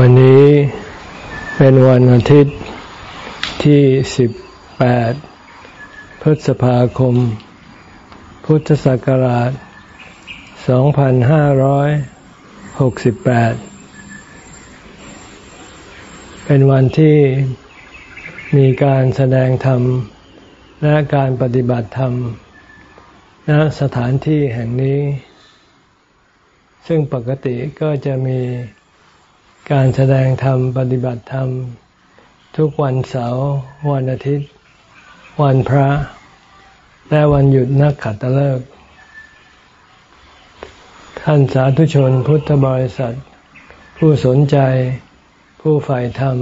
วันนี้เป็นวันอาทิตย์ที่ 18 พฤษภาคม พุทธศักราช 2568 เป็นวันที่มีการแสดงธรรม และการปฏิบัติธรรม ณ สถานที่แห่งนี้ ซึ่งปกติก็จะมี การแสดงธรรมปฏิบัติธรรม ทุกวันเสาร์วันอาทิตย์ วันพระ และวันหยุดนักขัตฤกษ์ท่านสาธุชนพุทธบริษัท ผู้สนใจผู้ใฝ่ธรรม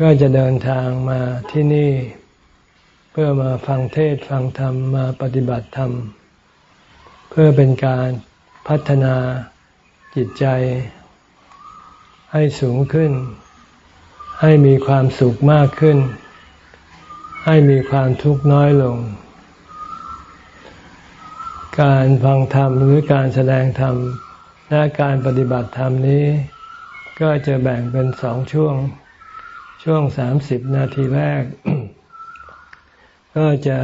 ก็จะเดินทางมาที่นี่ เพื่อมาฟังเทศฟังธรรมมาปฏิบัติธรรม เพื่อเป็นการพัฒนาจิตใจ ให้สูงขึ้น ให้มีความสุขมากขึ้น ให้มีความทุกข์น้อยลง การฟังธรรมหรือการแสดงธรรมและการปฏิบัติธรรมนี้ ก็จะแบ่งเป็นสองช่วง ช่วงสามสิบนาทีแรก ก็จะ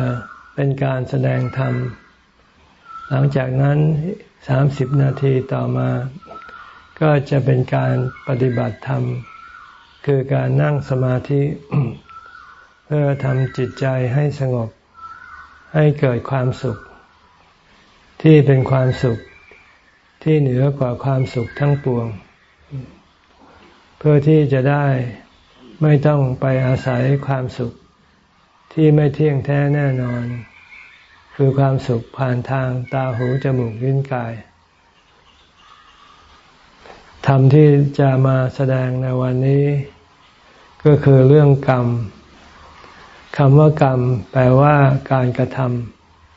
เป็นการแสดงธรรม หลังจากนั้นสามสิบนาทีต่อมา ก็จะเป็นการปฏิบัติธรรม คือการนั่งสมาธิ เพื่อทำจิตใจให้สงบ ให้เกิดความสุข ที่เป็นความสุขที่เหนือกว่าความสุขทั้งปวง เพื่อที่จะได้ไม่ต้องไปอาศัยความสุขที่ไม่เที่ยงแท้แน่นอน คือความสุขผ่านทางตาหูจมูกลิ้นกาย ธรรมที่จะมาแสดงในวันนี้ ก็คือเรื่องกรรมคำว่ากรรม แปลว่าการกระท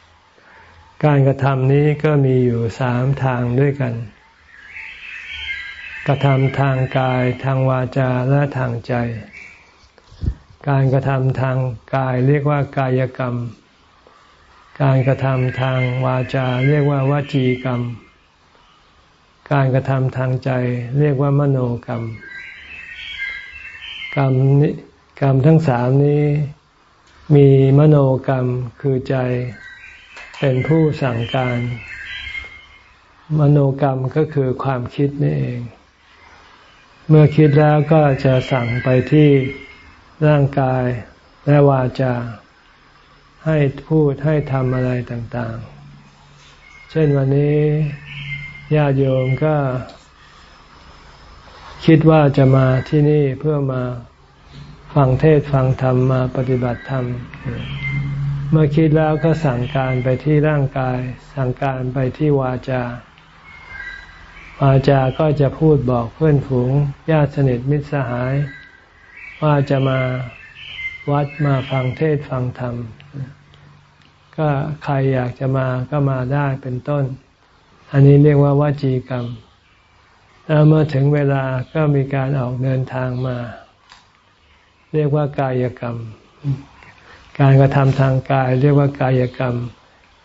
ำการกระทำนี้ก็มีอยู่สามทางด้วยกัน กระทำทางกายทางวาจาและทางใจ การกระทำทางกายเรียกว่ากายกรรม การกระทำทางวาจาเรียกว่าวาจีกรรม การกระทำทางใจเรียกว่ามโนกรรม กรรมนี้กรรมทั้งสามนี้ มีมโนกรรมคือใจเป็นผู้สั่งการ มโนกรรมก็คือความคิดนี่เอง เมื่อคิดแล้วก็จะสั่งไปที่ร่างกายและวาจา ให้พูดให้ทำอะไรต่างๆ เช่นวันนี้ ญาติโยมก็ คิดว่าจะมาที่นี่เพื่อมาฟังเทศฟังธรรมมาปฏิบัติธรรม เมื่อคิดแล้วก็สั่งการไปที่ร่างกาย สั่งการไปที่วาจาวาจาก็จะพูดบอกเพื่อนฝูงญาติสนิทมิตรสหาย ว่าจะมาวัดมาฟังเทศฟังธรรม ก็ใครอยากจะมาก็มาได้เป็นต้น อันนี้เรียกว่าวาจีกรรม แล้วเมื่อถึงเวลาก็มีการออกเดินทางมา เรียกว่ากายกรรม การกระทำทางกาย เรียกว่ากายกรรม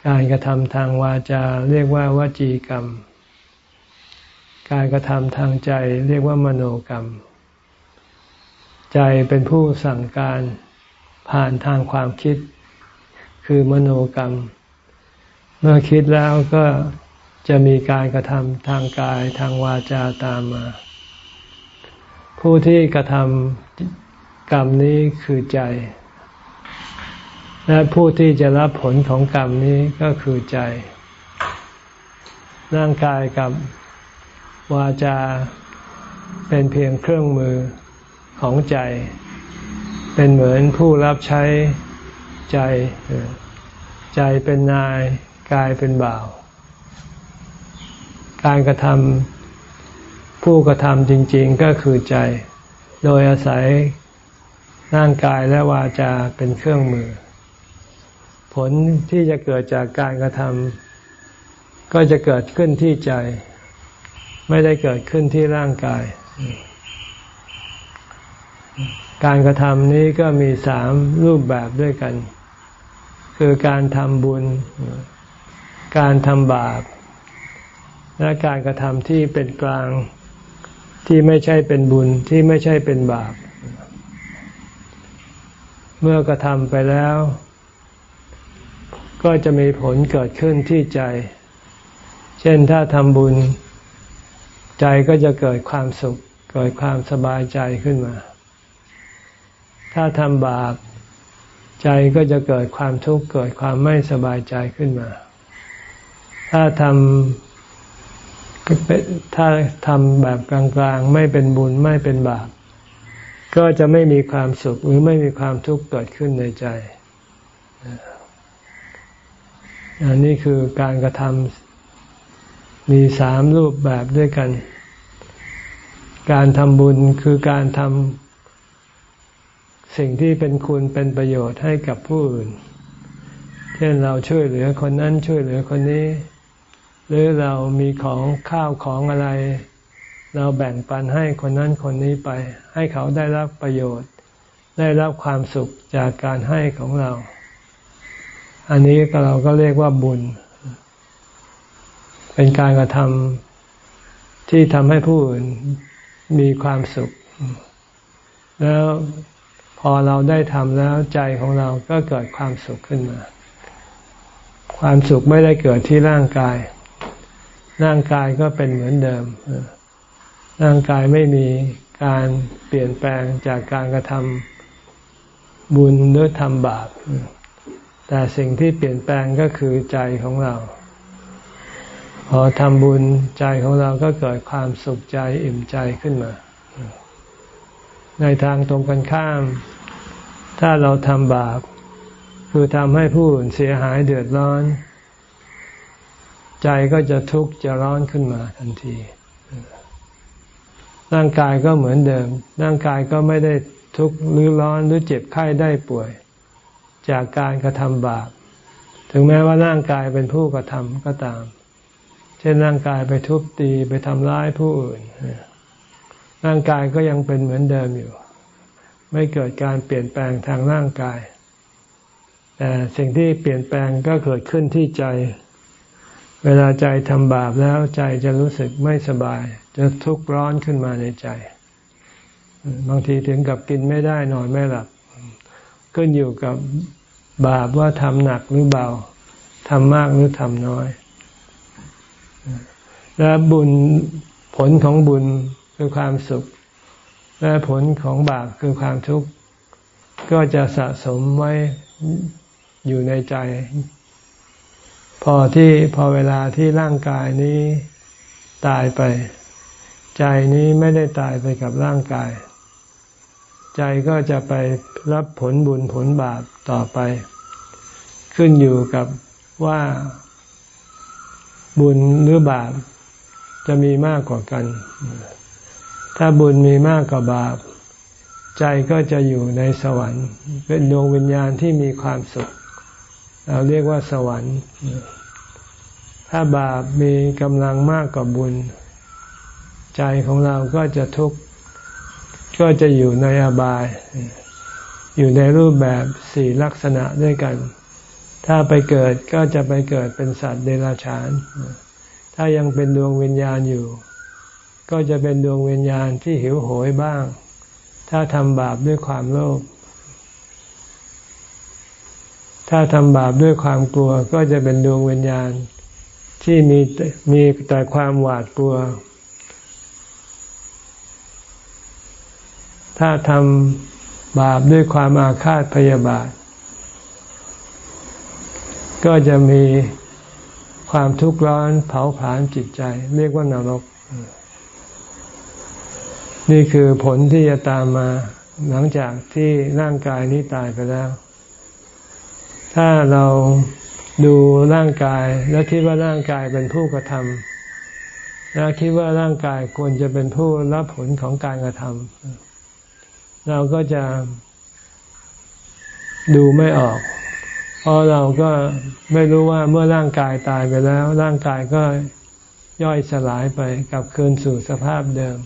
การกระทำทางวาจา เรียกว่าวจีกรรม การกระทำทางใจ เรียกว่ามโนกรรม ใจเป็นผู้สั่งการผ่านทางความคิด คือมโนกรรม เมื่อคิดแล้วก็ จะมีการกระทำทางกายทางวาจาตามมา ผู้ที่กระทำกรรมนี้คือใจ และผู้ที่จะรับผลของกรรมนี้ก็คือใจ ร่างกายกับวาจาเป็นเพียงเครื่องมือของใจ เป็นเหมือนผู้รับใช้ใจ ใจเป็นนายกายเป็นบ่าว การกระทำผู้กระทำจริง ๆก็คือใจ โดยอาศัยร่างกายและวาจาเป็นเครื่องมือ ผลที่จะเกิดจากการกระทำก็จะเกิดขึ้นที่ใจ ไม่ได้เกิดขึ้นที่ร่างกาย การกระทำนี้ก็มีสามรูปแบบด้วยกัน คือการทำบุญ การทำบาป และการกระทำที่เป็นกลางที่ไม่ใช่เป็นบุญที่ไม่ใช่เป็นบาป เมื่อกระทำไปแล้ว ก็จะมีผลเกิดขึ้นที่ใจ เช่นถ้าทำบุญ ใจก็จะเกิดความสุข เกิดความสบายใจขึ้นมา ถ้าทำบาป ใจก็จะเกิดความทุกข์เกิดความไม่สบายใจขึ้นมา ถ้าทำ ถ้าทำแบบกลางๆ ไม่เป็นบุญไม่เป็นบาป ก็จะไม่มีความสุขหรือไม่มีความทุกข์เกิดขึ้นในใจอันนี้คือการกระทำมีสามรูปแบบด้วยกัน การทำบุญคือการทำสิ่งที่เป็นคุณเป็นประโยชน์ให้กับผู้อื่น เช่นเราช่วยเหลือคนนั้นช่วยเหลือคนนี้ หรือเรามีของข้าวของอะไร เราแบ่งปันให้คนนั้นคนนี้ไป ให้เขาได้รับประโยชน์ ได้รับความสุขจากการให้ของเรา อันนี้เราก็เรียกว่าบุญ เป็นการกระทำที่ทำให้ผู้อื่นมีความสุข แล้วพอเราได้ทำแล้วใจของเราก็เกิดความสุขขึ้นมา ความสุขไม่ได้เกิดที่ร่างกาย ร่างกายก็เป็นเหมือนเดิม ร่างกายไม่มีการเปลี่ยนแปลงจากการกระทำบุญหรือทำบาป แต่สิ่งที่เปลี่ยนแปลงก็คือใจของเรา พอทำบุญใจของเราก็เกิดความสุขใจอิ่มใจขึ้นมา ในทางตรงกันข้าม ถ้าเราทำบาป คือทำให้ผู้อื่นเสียหายเดือดร้อน ใจก็จะทุกข์จะร้อนขึ้นมาทันที ร่างกายก็เหมือนเดิม ร่างกายก็ไม่ได้ทุกข์หรือร้อนหรือเจ็บไข้ได้ป่วย จากการกระทำบาป ถึงแม้ว่าร่างกายเป็นผู้กระทำก็ตาม เช่นร่างกายไปทุบตีไปทำร้ายผู้อื่น ร่างกายก็ยังเป็นเหมือนเดิมอยู่ ไม่เกิดการเปลี่ยนแปลงทางร่างกาย แต่สิ่งที่เปลี่ยนแปลงก็เกิดขึ้นที่ใจ เวลาใจทำบาปแล้วใจจะรู้สึกไม่สบาย จะทุกข์ร้อนขึ้นมาในใจ บางทีถึงกับกินไม่ได้นอนไม่หลับขึ้นอยู่กับบาปว่าทำหนักหรือเบาทำมากหรือทำน้อย และบุญผลของบุญคือความสุข และผลของบาปคือความทุกข์ ก็จะสะสมไว้อยู่ในใจ พอที่พอเวลาที่ร่างกายนี้ตายไป ใจนี้ไม่ได้ตายไปกับร่างกาย ใจก็จะไปรับผลบุญผลบาปต่อไป ขึ้นอยู่กับว่าบุญหรือบาปจะมีมากกว่ากัน ถ้าบุญมีมากกว่าบาป ใจก็จะอยู่ในสวรรค์ เป็นดวงวิญญาณที่มีความสุข เราเรียกว่าสวรรค์ ถ้าบาปมีกำลังมากกว่าบุญ ใจของเราก็จะทุกข์ก็จะอยู่ในอบาย อยู่ในรูปแบบสี่ลักษณะด้วยกัน ถ้าไปเกิดก็จะไปเกิดเป็นสัตว์เดรัจฉาน ถ้ายังเป็นดวงวิญญาณอยู่ ก็จะเป็นดวงวิญญาณที่หิวโหยบ้าง ถ้าทำบาปด้วยความโลภ ถ้าทำบาปด้วยความกลัวก็จะเป็นดวงวิญญาณ ที่มีมีแต่ความหวาดกลัว ถ้าทำบาปด้วยความอาฆาตพยาบาท ก็จะมีความทุกข์ร้อนเผาผลาญจิตใจ เรียกว่านรก นี่คือผลที่จะตามมาหลังจากที่ร่างกายนี้ตายไปแล้ว ถ้าเราดูร่างกายแล้วคิดว่าร่างกายเป็นผู้กระทำแล้วคิดว่าร่างกายควรจะเป็นผู้รับผลของการกระทำเราก็จะดูไม่ออก เพราะเราก็ไม่รู้ว่าเมื่อร่างกายตายไปแล้ว ร่างกายก็ย่อยสลายไปกับคืนสู่สภาพเดิม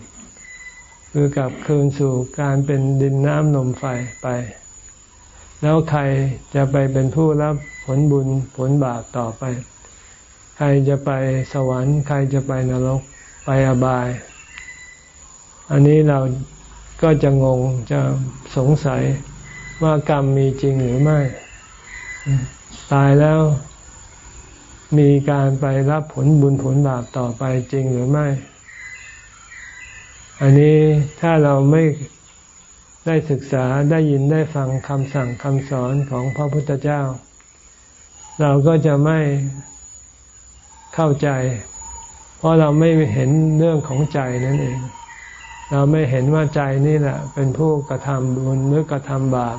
คือกับคืนสู่การเป็นดินน้ำนมไฟไป แล้วใครจะไปเป็นผู้รับผลบุญผลบาปต่อไป ใครจะไปสวรรค์ ใครจะไปนรกไปอบาย อันนี้เราก็จะงงจะสงสัยว่ากรรมมีจริงหรือไม่ ตายแล้วมีการไปรับผลบุญผลบาปต่อไปจริงหรือไม่ อันนี้ถ้าเราไม่ ได้ศึกษาได้ยินได้ฟังคำสั่งคำสอนของพระพุทธเจ้า เราก็จะไม่เข้าใจ เพราะเราไม่เห็นเรื่องของใจนั่นเอง เราไม่เห็นว่าใจนี่แหละ เป็นผู้กระทำบุญหรือกระทำบาป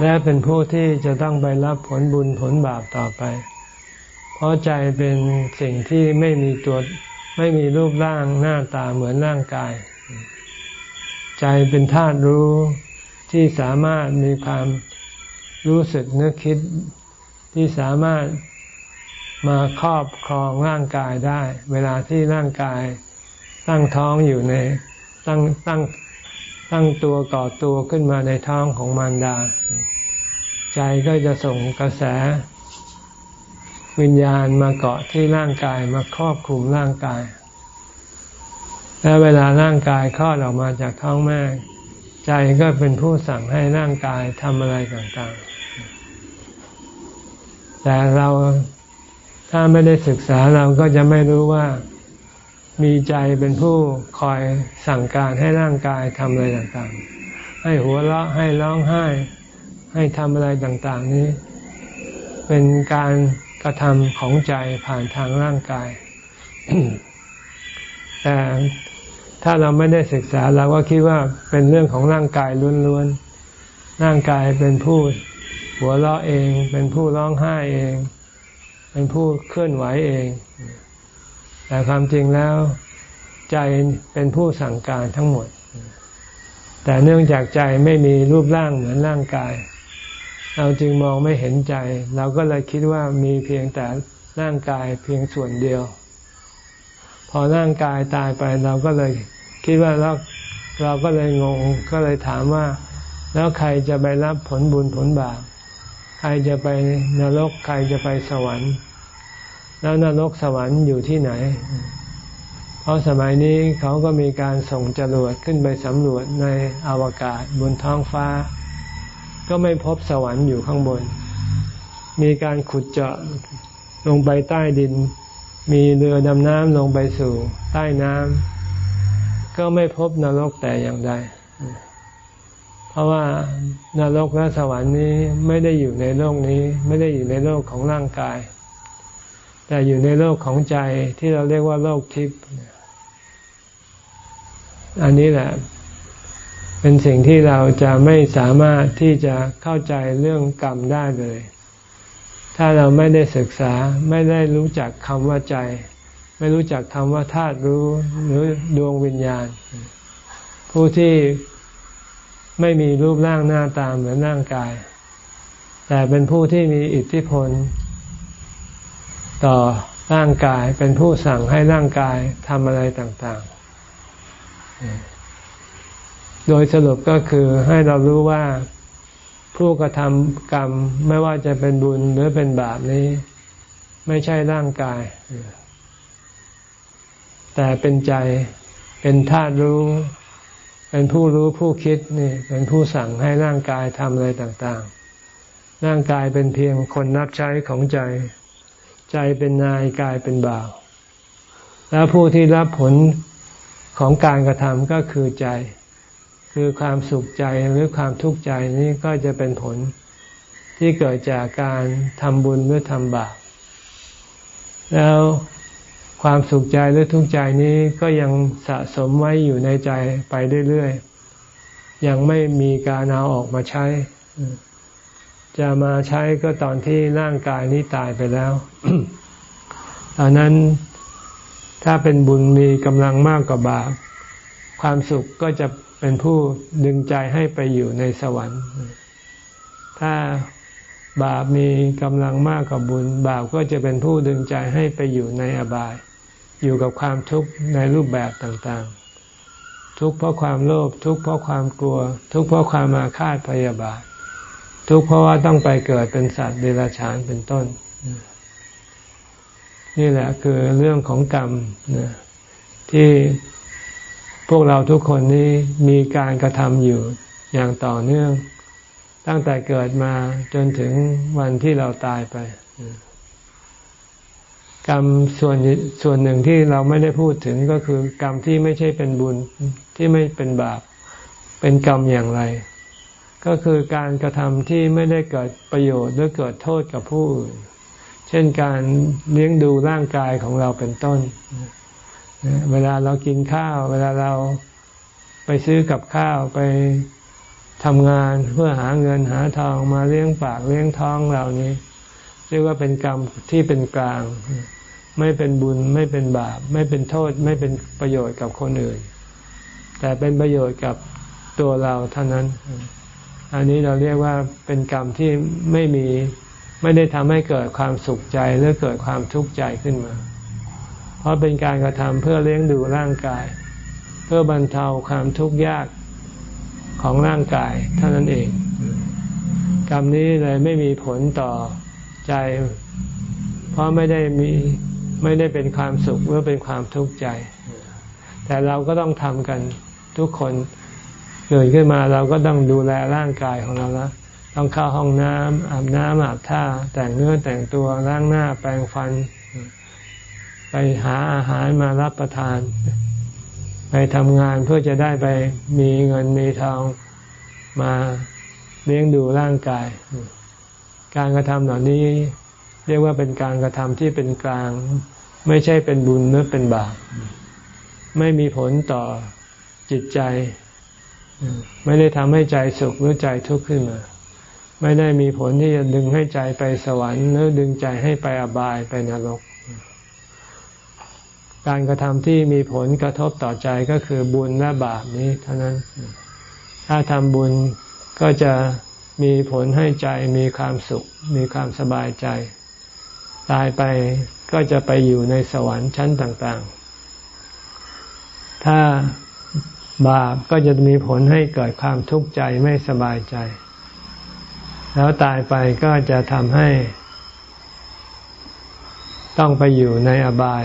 และเป็นผู้ที่จะต้องไปรับผลบุญผลบาปต่อไป เพราะใจเป็นสิ่งที่ไม่มีตัวไม่มีรูปร่างหน้าตาเหมือนร่างกาย ใจเป็นธาตุรู้ที่สามารถมีความรู้สึกนึกคิดที่สามารถมาครอบครองร่างกายได้ เวลาที่ร่างกายตั้งท้องอยู่ในตั้งตั้งตั้งตัวก่อตัวขึ้นมาในท้องของมารดา ใจก็จะส่งกระแส วิญญาณมาเกาะที่ร่างกายมาครอบคลุมร่างกาย และเวลาร่างกายคลอดออกมาจากท้องแม่ใจก็เป็นผู้สั่งให้ร่างกายทำอะไรต่างๆ แต่เราถ้าไม่ได้ศึกษาเราก็จะไม่รู้ว่ามีใจเป็นผู้คอยสั่งการให้ร่างกายทำอะไรต่างๆ ให้หัวเราะให้ร้องไห้ ให้ทำอะไรต่างๆ นี้ เป็นการกระทำของใจผ่านทางร่างกาย แต่ ถ้าเราไม่ได้ศึกษาเราก็คิดว่าเป็นเรื่องของร่างกายล้วนๆ ร่างกายเป็นผู้หัวเราะเอง เป็นผู้ร้องไห้เอง เป็นผู้เคลื่อนไหวเอง แต่ความจริงแล้วใจเป็นผู้สั่งการทั้งหมด แต่เนื่องจากใจไม่มีรูปร่างเหมือนร่างกาย เราจึงมองไม่เห็นใจ เราก็เลยคิดว่ามีเพียงแต่ร่างกายเพียงส่วนเดียว พอร่างกายตายไปเราก็เลยคิดว่าเราเราก็เลยงงก็เลยถามว่า แล้วใครจะไปรับผลบุญผลบาปใครจะไปนรกใครจะไปสวรรค์ แล้วนรกสวรรค์อยู่ที่ไหน เพราะสมัยนี้เขาก็มีการส่งจรวดขึ้นไปสำรวจในอวกาศบนท้องฟ้า ก็ไม่พบสวรรค์อยู่ข้างบน มีการขุดเจาะลงไปใต้ดิน มีเรือดำน้ำลงไปสู่ใต้น้ำก็ไม่พบนรกแต่อย่างใด เพราะว่านรกและสวรรค์นี้ไม่ได้อยู่ในโลกนี้ ไม่ได้อยู่ในโลกของร่างกาย แต่อยู่ในโลกของใจที่เราเรียกว่าโลกทิพย์อันนี้แหละ เป็นสิ่งที่เราจะไม่สามารถที่จะเข้าใจเรื่องกรรมได้เลย ถ้าเราไม่ได้ศึกษาไม่ได้รู้จักคำว่าใจ ไม่รู้จักคำว่าธาตุรู้หรือดวงวิญญาณ ผู้ที่ไม่มีรูปร่างหน้าตาเหมือนร่างกาย แต่เป็นผู้ที่มีอิทธิพล ต่อร่างกายเป็นผู้สั่งให้ร่างกายทำอะไรต่างๆ โดยสรุปก็คือให้เรารู้ว่า ผู้กระทำกรรมไม่ว่าจะเป็นบุญหรือเป็นบาปนี้ ไม่ใช่ร่างกาย แต่เป็นใจเป็นธาตุรู้ เป็นผู้รู้ผู้คิดนี่ เป็นผู้สั่งให้ร่างกายทำอะไรต่างๆ ร่างกายเป็นเพียงคนรับใช้ของใจ ใจเป็นนายกายเป็นบ่าว แล้วผู้ที่รับผลของการกระทำก็คือใจ คือความสุขใจหรือความทุกข์ใจนี้ก็จะเป็นผลที่เกิดจากการทำบุญหรือทำบาปแล้วความสุขใจหรือทุกข์ใจนี้ก็ยังสะสมไว้อยู่ในใจไปเรื่อยๆ ยังไม่มีการเอาออกมาใช้ จะมาใช้ก็ตอนที่ร่างกายนี้ตายไปแล้วตอนนั้นถ้าเป็นบุญมีกำลังมากกว่าบาปความสุขก็จะ เป็นผู้ดึงใจให้ไปอยู่ในสวรรค์ ถ้าบาปมีกำลังมากกว่าบุญ บาปก็จะเป็นผู้ดึงใจให้ไปอยู่ในอบาย อยู่กับความทุกข์ในรูปแบบต่างๆ ทุกข์เพราะความโลภทุกข์เพราะความกลัว ทุกข์เพราะความมาคาดพยาบาท ทุกข์เพราะว่าต้องไปเกิดเป็นสัตว์เดรัจฉานเป็นต้น นี่แหละคือเรื่องของกรรมนะที่ พวกเราทุกคนนี้มีการกระทำอยู่อย่างต่อเนื่อง ตั้งแต่เกิดมาจนถึงวันที่เราตายไป กรรมส่วนส่วนหนึ่งที่เราไม่ได้พูดถึงก็คือกรรมที่ไม่ใช่เป็นบุญที่ไม่เป็นบาป เป็นกรรมอย่างไร ก็คือการกระทำที่ไม่ได้เกิดประโยชน์หรือเกิดโทษกับผู้อื่น เช่นการเลี้ยงดูร่างกายของเราเป็นต้นเเวลาเรากินข้าว เวลาเราไปซื้อกับข้าวไปทำงานเพื่อหาเงินหาทองมาเลี้ยงปากเลี้ยงท้องเหล่านี้ เรียกว่าเป็นกรรมที่เป็นกลาง ไม่เป็นบุญไม่เป็นบาป ไม่เป็นโทษ ไม่เป็นประโยชน์กับคนอื่น แต่เป็นประโยชน์กับตัวเราเท่านั้น อันนี้เราเรียกว่าเป็นกรรมที่ไม่มีไม่ได้ทำให้เกิดความสุขใจหรือเกิดความทุกข์ใจขึ้นมา เพราะเป็นการกระทำเพื่อเลี้ยงดูร่างกาย เพื่อบรรเทาความทุกข์ยากของร่างกายเท่านั้นเอง กรรมนี้เลยไม่มีผลต่อใจ เพราะไม่ได้มีไม่ได้เป็นความสุขหรือเป็นความทุกข์ใจ แต่เราก็ต้องทำกันทุกคนเกิดขึ้นมาเราก็ต้องดูแลร่างกายของเราแล้วต้องเข้าห้องน้ำอาบน้ำอาบท่า แต่งเนื้อแต่งตัวล้างหน้าแปรงฟัน ไปหาอาหารมารับประทาน ไปทำงานเพื่อจะได้ไปมีเงินมีทองมาเลี้ยงดูร่างกาย การกระทำเหล่านี้ เรียกว่าเป็นการกระทำที่เป็นกลาง ไม่ใช่เป็นบุญหรือเป็นบาปไม่มีผลต่อจิตใจ ไม่ได้ทำให้ใจสุขหรือใจทุกข์ขึ้นมา ไม่ได้มีผลที่จะดึงให้ใจไปสวรรค์หรือดึงใจให้ไปอบายไปนรก การกระทำที่มีผลกระทบต่อใจก็คือบุญและบาปนี้เท่านั้น ถ้าทำบุญก็จะมีผลให้ใจมีความสุข มีความสบายใจ ตายไปก็จะไปอยู่ในสวรรค์ชั้นต่างๆ ถ้าบาปก็จะมีผลให้เกิดความทุกข์ใจไม่สบายใจ แล้วตายไปก็จะทำให้ ต้องไปอยู่ในอบาย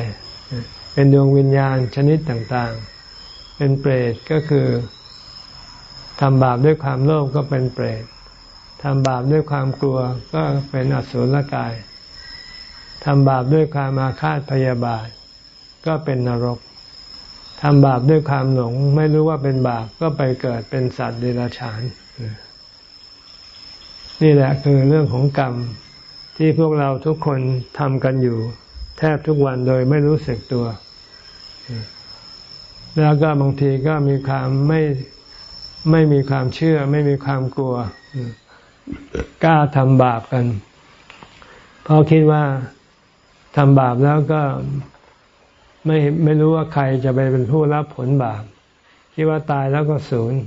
เป็นดวงวิญญาณชนิดต่างๆ เป็นเปรตก็คือทำบาปด้วยความโลภก็เป็นเปรตทำบาปด้วยความกลัวก็เป็นอสุรกาย ทำบาปด้วยความอาฆาตพยาบาท ก็เป็นนรก ทำบาปด้วยความหลง ไม่รู้ว่าเป็นบาปก็ไปเกิดเป็นสัตว์เดรัจฉาน นี่แหละคือเรื่องของกรรมที่พวกเราทุกคนทำกันอยู่ แทบทุกวันโดยไม่รู้สึกตัว แล้วก็บางทีก็มีความไม่ไม่มีความเชื่อ ไม่มีความกลัว กล้าทำบาปกัน เพราะคิดว่าทำบาปแล้วก็ไม่ไม่รู้ว่าใครจะไปเป็นผู้รับผลบาปคิดว่าตายแล้วก็ศูนย์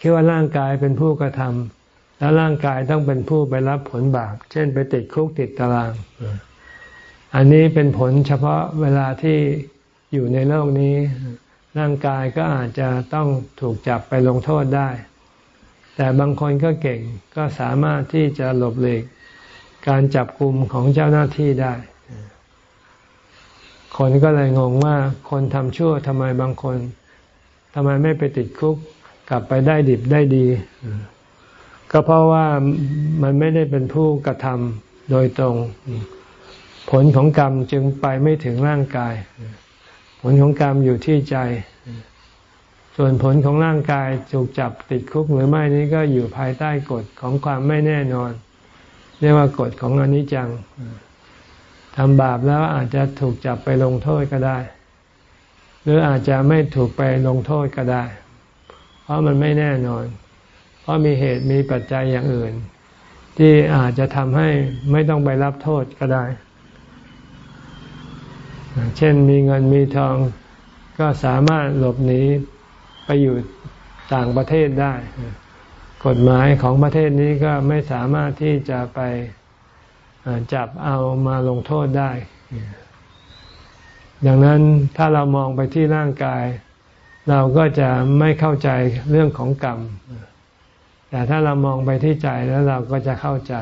คิดว่าร่างกายเป็นผู้กระทำแล้วร่างกายต้องเป็นผู้ไปรับผลบาป เช่นไปติดคุกติดตาราง อันนี้เป็นผลเฉพาะเวลาที่อยู่ในโลกนี้ ร่างกายก็อาจจะต้องถูกจับไปลงโทษได้ แต่บางคนก็เก่งก็สามารถที่จะหลบเลีกการจับกลุ่มของเจ้าหน้าที่ได้ คนก็เลยงงว่าคนทำชั่วทำไมบางคนทำไมไม่ไปติดคุกกลับไปได้ดิบได้ดี ก็เพราะว่ามันไม่ได้เป็นผู้กระทำโดยตรง ผลของกรรมจึงไปไม่ถึงร่างกาย ผลของกรรมอยู่ที่ใจ ส่วนผลของร่างกายถูกจับติดคุกหรือไม่นี้ก็อยู่ภายใต้กฎของความไม่แน่นอน เรียกว่ากฎของอนิจจังทำบาปแล้วอาจจะถูกจับไปลงโทษก็ได้ หรืออาจจะไม่ถูกไปลงโทษก็ได้ เพราะมันไม่แน่นอน เพราะมีเหตุมีปัจจัยอย่างอื่น ที่อาจจะทำให้ไม่ต้องไปรับโทษก็ได้ เช่นมีเงินมีทองก็สามารถหลบหนีไปอยู่ต่างประเทศได้ กฎหมายของประเทศนี้ก็ไม่สามารถที่จะไปจับเอามาลงโทษได้ ดังนั้นถ้าเรามองไปที่ร่างกาย เราก็จะไม่เข้าใจเรื่องของกรรม แต่ถ้าเรามองไปที่ใจแล้วเราก็จะเข้าใจ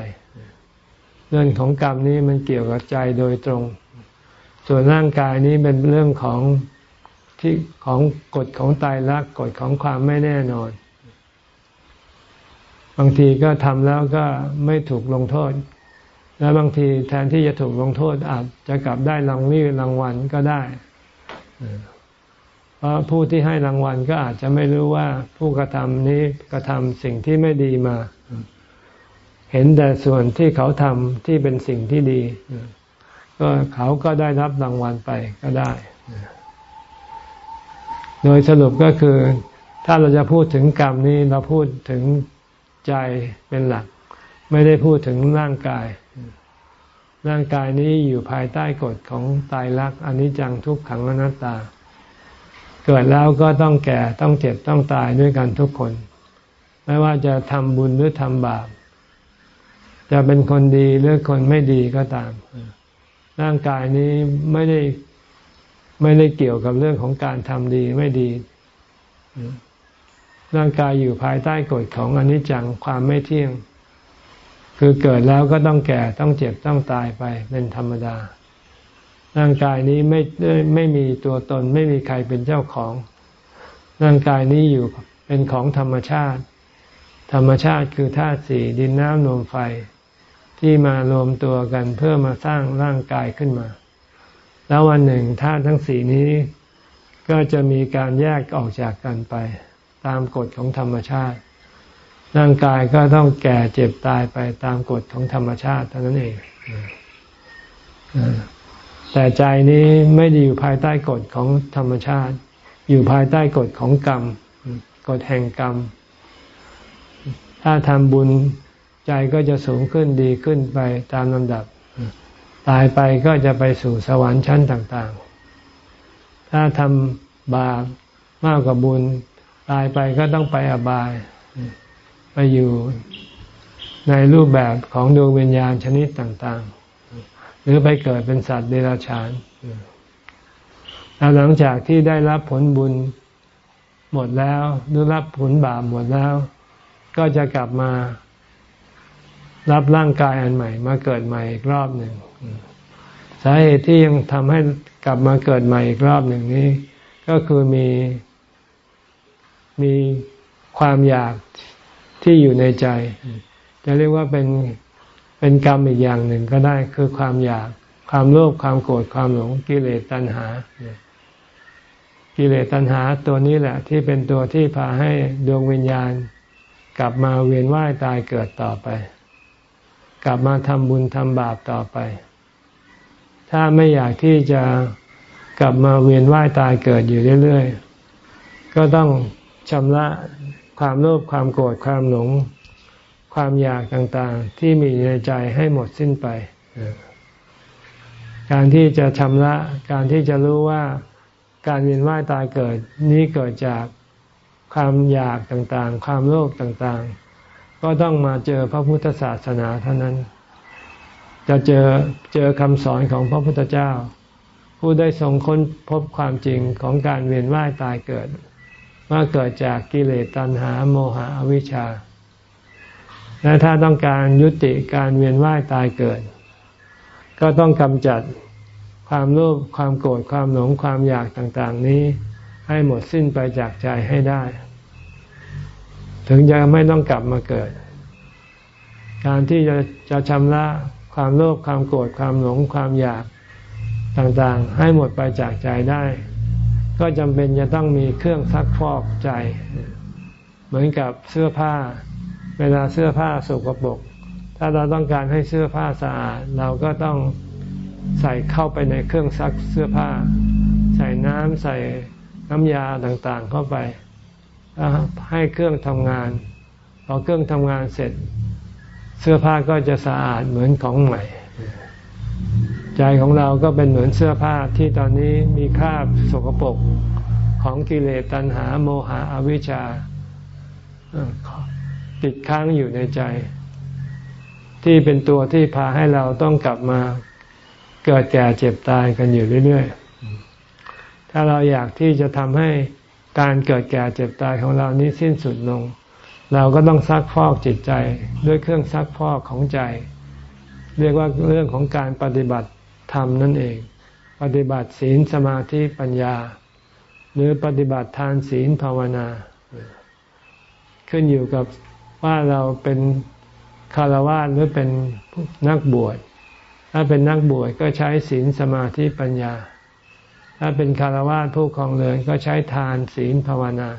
เรื่องของกรรมนี้มันเกี่ยวกับใจโดยตรง ส่วนร่างกายนี้เป็นเรื่องของที่ของกฎของตายรักกฎของความไม่แน่นอน บางทีก็ทำแล้วก็ไม่ถูกลงโทษ แล้วบางทีแทนที่จะถูกลงโทษอาจจะกลับได้รางวี่รางวัลก็ได้เพราะผู้ที่ให้รางวัลก็อาจจะไม่รู้ว่าผู้กระทำนี้กระทำสิ่งที่ไม่ดีมา เห็นแต่ส่วนที่เขาทำที่เป็นสิ่งที่ดี ก็เขาก็ได้รับรางวัลไปก็ได้ โดยสรุปก็คือ ถ้าเราจะพูดถึงกรรมนี้เราพูดถึงใจเป็นหลัก ไม่ได้พูดถึงร่างกาย ร่างกายนี้อยู่ภายใต้กฎของตายรักอนิจจังทุกขังอนัตตา เกิดแล้วก็ต้องแก่ต้องเจ็บต้องตายด้วยกันทุกคน ไม่ว่าจะทำบุญหรือทำบาปจะเป็นคนดีหรือคนไม่ดีก็ตาม ร่างกายนี้ไม่ได้ไม่ได้เกี่ยวกับเรื่องของการทำดีไม่ดี ร่างกายอยู่ภายใต้กฎของอนิจจังความไม่เที่ยง คือเกิดแล้วก็ต้องแก่ต้องเจ็บต้องตายไปเป็นธรรมดา ร่างกายนี้ไม่ไม่มีตัวตน ไม่มีใครเป็นเจ้าของ ร่างกายนี้อยู่เป็นของธรรมชาติ ธรรมชาติคือธาตุสี่ดินน้ำลมไฟ ที่มารวมตัวกันเพื่อมาสร้างร่างกายขึ้นมา แล้ววันหนึ่งธาตุทั้งสี่นี้ก็จะมีการแยกออกจากกันไป ตามกฎของธรรมชาติ ร่างกายก็ต้องแก่เจ็บตายไปตามกฎของธรรมชาติเท่านั้นเองแต่ใจนี้ไม่ได้อยู่ภายใต้กฎของธรรมชาติ อยู่ภายใต้กฎของกรรม กฎแห่งกรรม ถ้าทำบุญ ใจก็จะสูงขึ้นดีขึ้นไปตามลำดับ ตายไปก็จะไปสู่สวรรค์ชั้นต่างๆ ถ้าทำบาปมากกว่าบุญ ตายไปก็ต้องไปอบายไปอยู่ในรูปแบบของดวงวิญญาณชนิดต่างๆ หรือไปเกิดเป็นสัตว์เดรัจฉานแล้วหลังจากที่ได้รับผลบุญหมดแล้วหรือรับผลบาปหมดแล้ว ก็จะกลับมา รับร่างกายอันใหม่ มาเกิดใหม่อีกรอบหนึ่งสาเหตุที่ยังทำให้กลับมาเกิดใหม่อีกรอบหนึ่งนี้ ก็คือมีมีความอยากที่อยู่ในใจ จะเรียกว่าเป็นเป็นกรรมอีกอย่างหนึ่งก็ได้คือความอยากความโลภความโกรธความหลงกิเลสตัณหา กิเลสตัณหาตัวนี้แหละ ที่เป็นตัวที่พาให้ดวงวิญญาณ กลับมาเวียนว่ายตายเกิดต่อไป กลับมาทำบุญทำบาปต่อไป ถ้าไม่อยากที่จะกลับมาเวียนว่ายตายเกิดอยู่เรื่อยๆ ก็ต้องชำระความโลภความโกรธความหลง ความอยากต่างๆ ที่มีในใจให้หมดสิ้นไป การที่จะชำระการที่จะรู้ว่าการเวียนว่ายตายเกิดนี้เกิดจากความอยากต่างๆ ความโลภต่างๆ ก็ต้องมาเจอพระพุทธศาสนาเท่านั้น จะเจอเจอคำสอนของพระพุทธเจ้า ผู้ได้ทรงค้นพบความจริงของการเวียนว่ายตายเกิด ว่าเกิดจากกิเลสตัณหาโมหะอวิชชา และถ้าต้องการยุติการเวียนว่ายตายเกิด ก็ต้องกำจัดความโลภความโกรธความหลงความอยากต่างๆ นี้ให้หมดสิ้นไปจากใจให้ได้ ถึงจะไม่ต้องกลับมาเกิด การที่จะจะชำระความโลภความโกรธความหลงความอยากต่างๆ ให้หมดไปจากใจได้ ก็จำเป็นจะต้องมีเครื่องซักฟอกใจ เหมือนกับเสื้อผ้า เวลาเสื้อผ้าสกปรกถ้าเราต้องการให้เสื้อผ้าสะอาด เราก็ต้องใส่เข้าไปในเครื่องซักเสื้อผ้า ใส่น้ำใส่น้ำยาต่างๆเข้าไป ให้เครื่องทำงานพอเครื่องทำงานเสร็จ เสื้อผ้าก็จะสะอาดเหมือนของใหม่ ใจของเราก็เป็นเหมือนเสื้อผ้าที่ตอนนี้มีคราบสกปรกของกิเลสตัณหาโมหะอวิชชาติดค้างอยู่ในใจ ที่เป็นตัวที่พาให้เราต้องกลับมาเกิดแก่เจ็บตายกันอยู่เรื่อยๆ ถ้าเราอยากที่จะทำให้ การเกิดแก่เจ็บตายของเรานี้สิ้นสุดลง เราก็ต้องซักฟอกจิตใจด้วยเครื่องซักฟอกของใจ เรียกว่าเรื่องของการปฏิบัติธรรมนั่นเอง ปฏิบัติศีลสมาธิปัญญา หรือปฏิบัติทานศีลภาวนา ขึ้นอยู่กับว่าเราเป็นคารวะหรือเป็นนักบวชถ้าเป็นนักบวชก็ใช้ศีลสมาธิปัญญา ถ้าเป็นคารวะผู้ครองเรือนก็ใช้ทานศีลภาวนา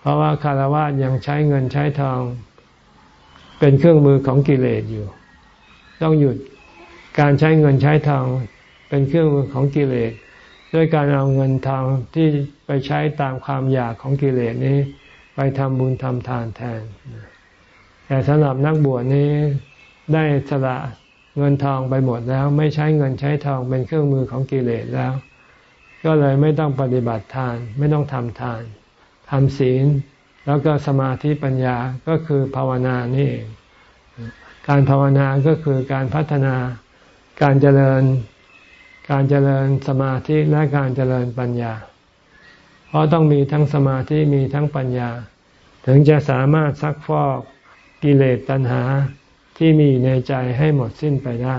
เพราะว่าคารวะยังใช้เงินใช้ทอง เป็นเครื่องมือของกิเลสอยู่ ต้องหยุดการใช้เงินใช้ทองเป็นเครื่องมือของกิเลสด้วยการเอาเงินทองที่ไปใช้ตามความอยากของกิเลสนี้ ไปทำบุญทำทานแทนแต่สำหรับนักบวชนี้ได้สละ เงินทองไปหมดแล้วไม่ใช้เงินใช้ทองเป็นเครื่องมือของกิเลสแล้ว ก็เลยไม่ต้องปฏิบัติทาน ไม่ต้องทำทานทำศีล แล้วก็สมาธิปัญญาก็คือภาวนานี่เองการภาวนาก็คือการพัฒนาการเจริญการเจริญสมาธิและการเจริญปัญญา เพราะต้องมีทั้งสมาธิมีทั้งปัญญา ถึงจะสามารถซักฟอกกิเลสตัณหา ที่มีในใจให้หมดสิ้นไปได้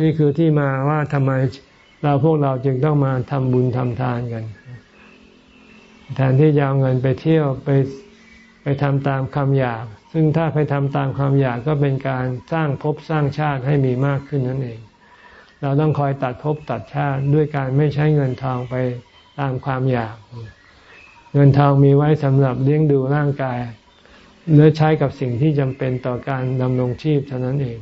นี่คือที่มาว่าทำไมเราพวกเราจึงต้องมาทำบุญทำทานกัน แทนที่จะเอาเงินไปเที่ยวไปไปทำตามคำอยาก ซึ่งถ้าไปทำตามความอยากก็เป็นการสร้างภพสร้างชาติให้มีมากขึ้นนั่นเอง เราต้องคอยตัดภพตัดชาติด้วยการไม่ใช้เงินทองไปตามความอยาก เงินทองมีไว้สำหรับเลี้ยงดูร่างกาย หรือใช้กับสิ่งที่จำเป็นต่อการดำรงชีพเท่านั้นเอง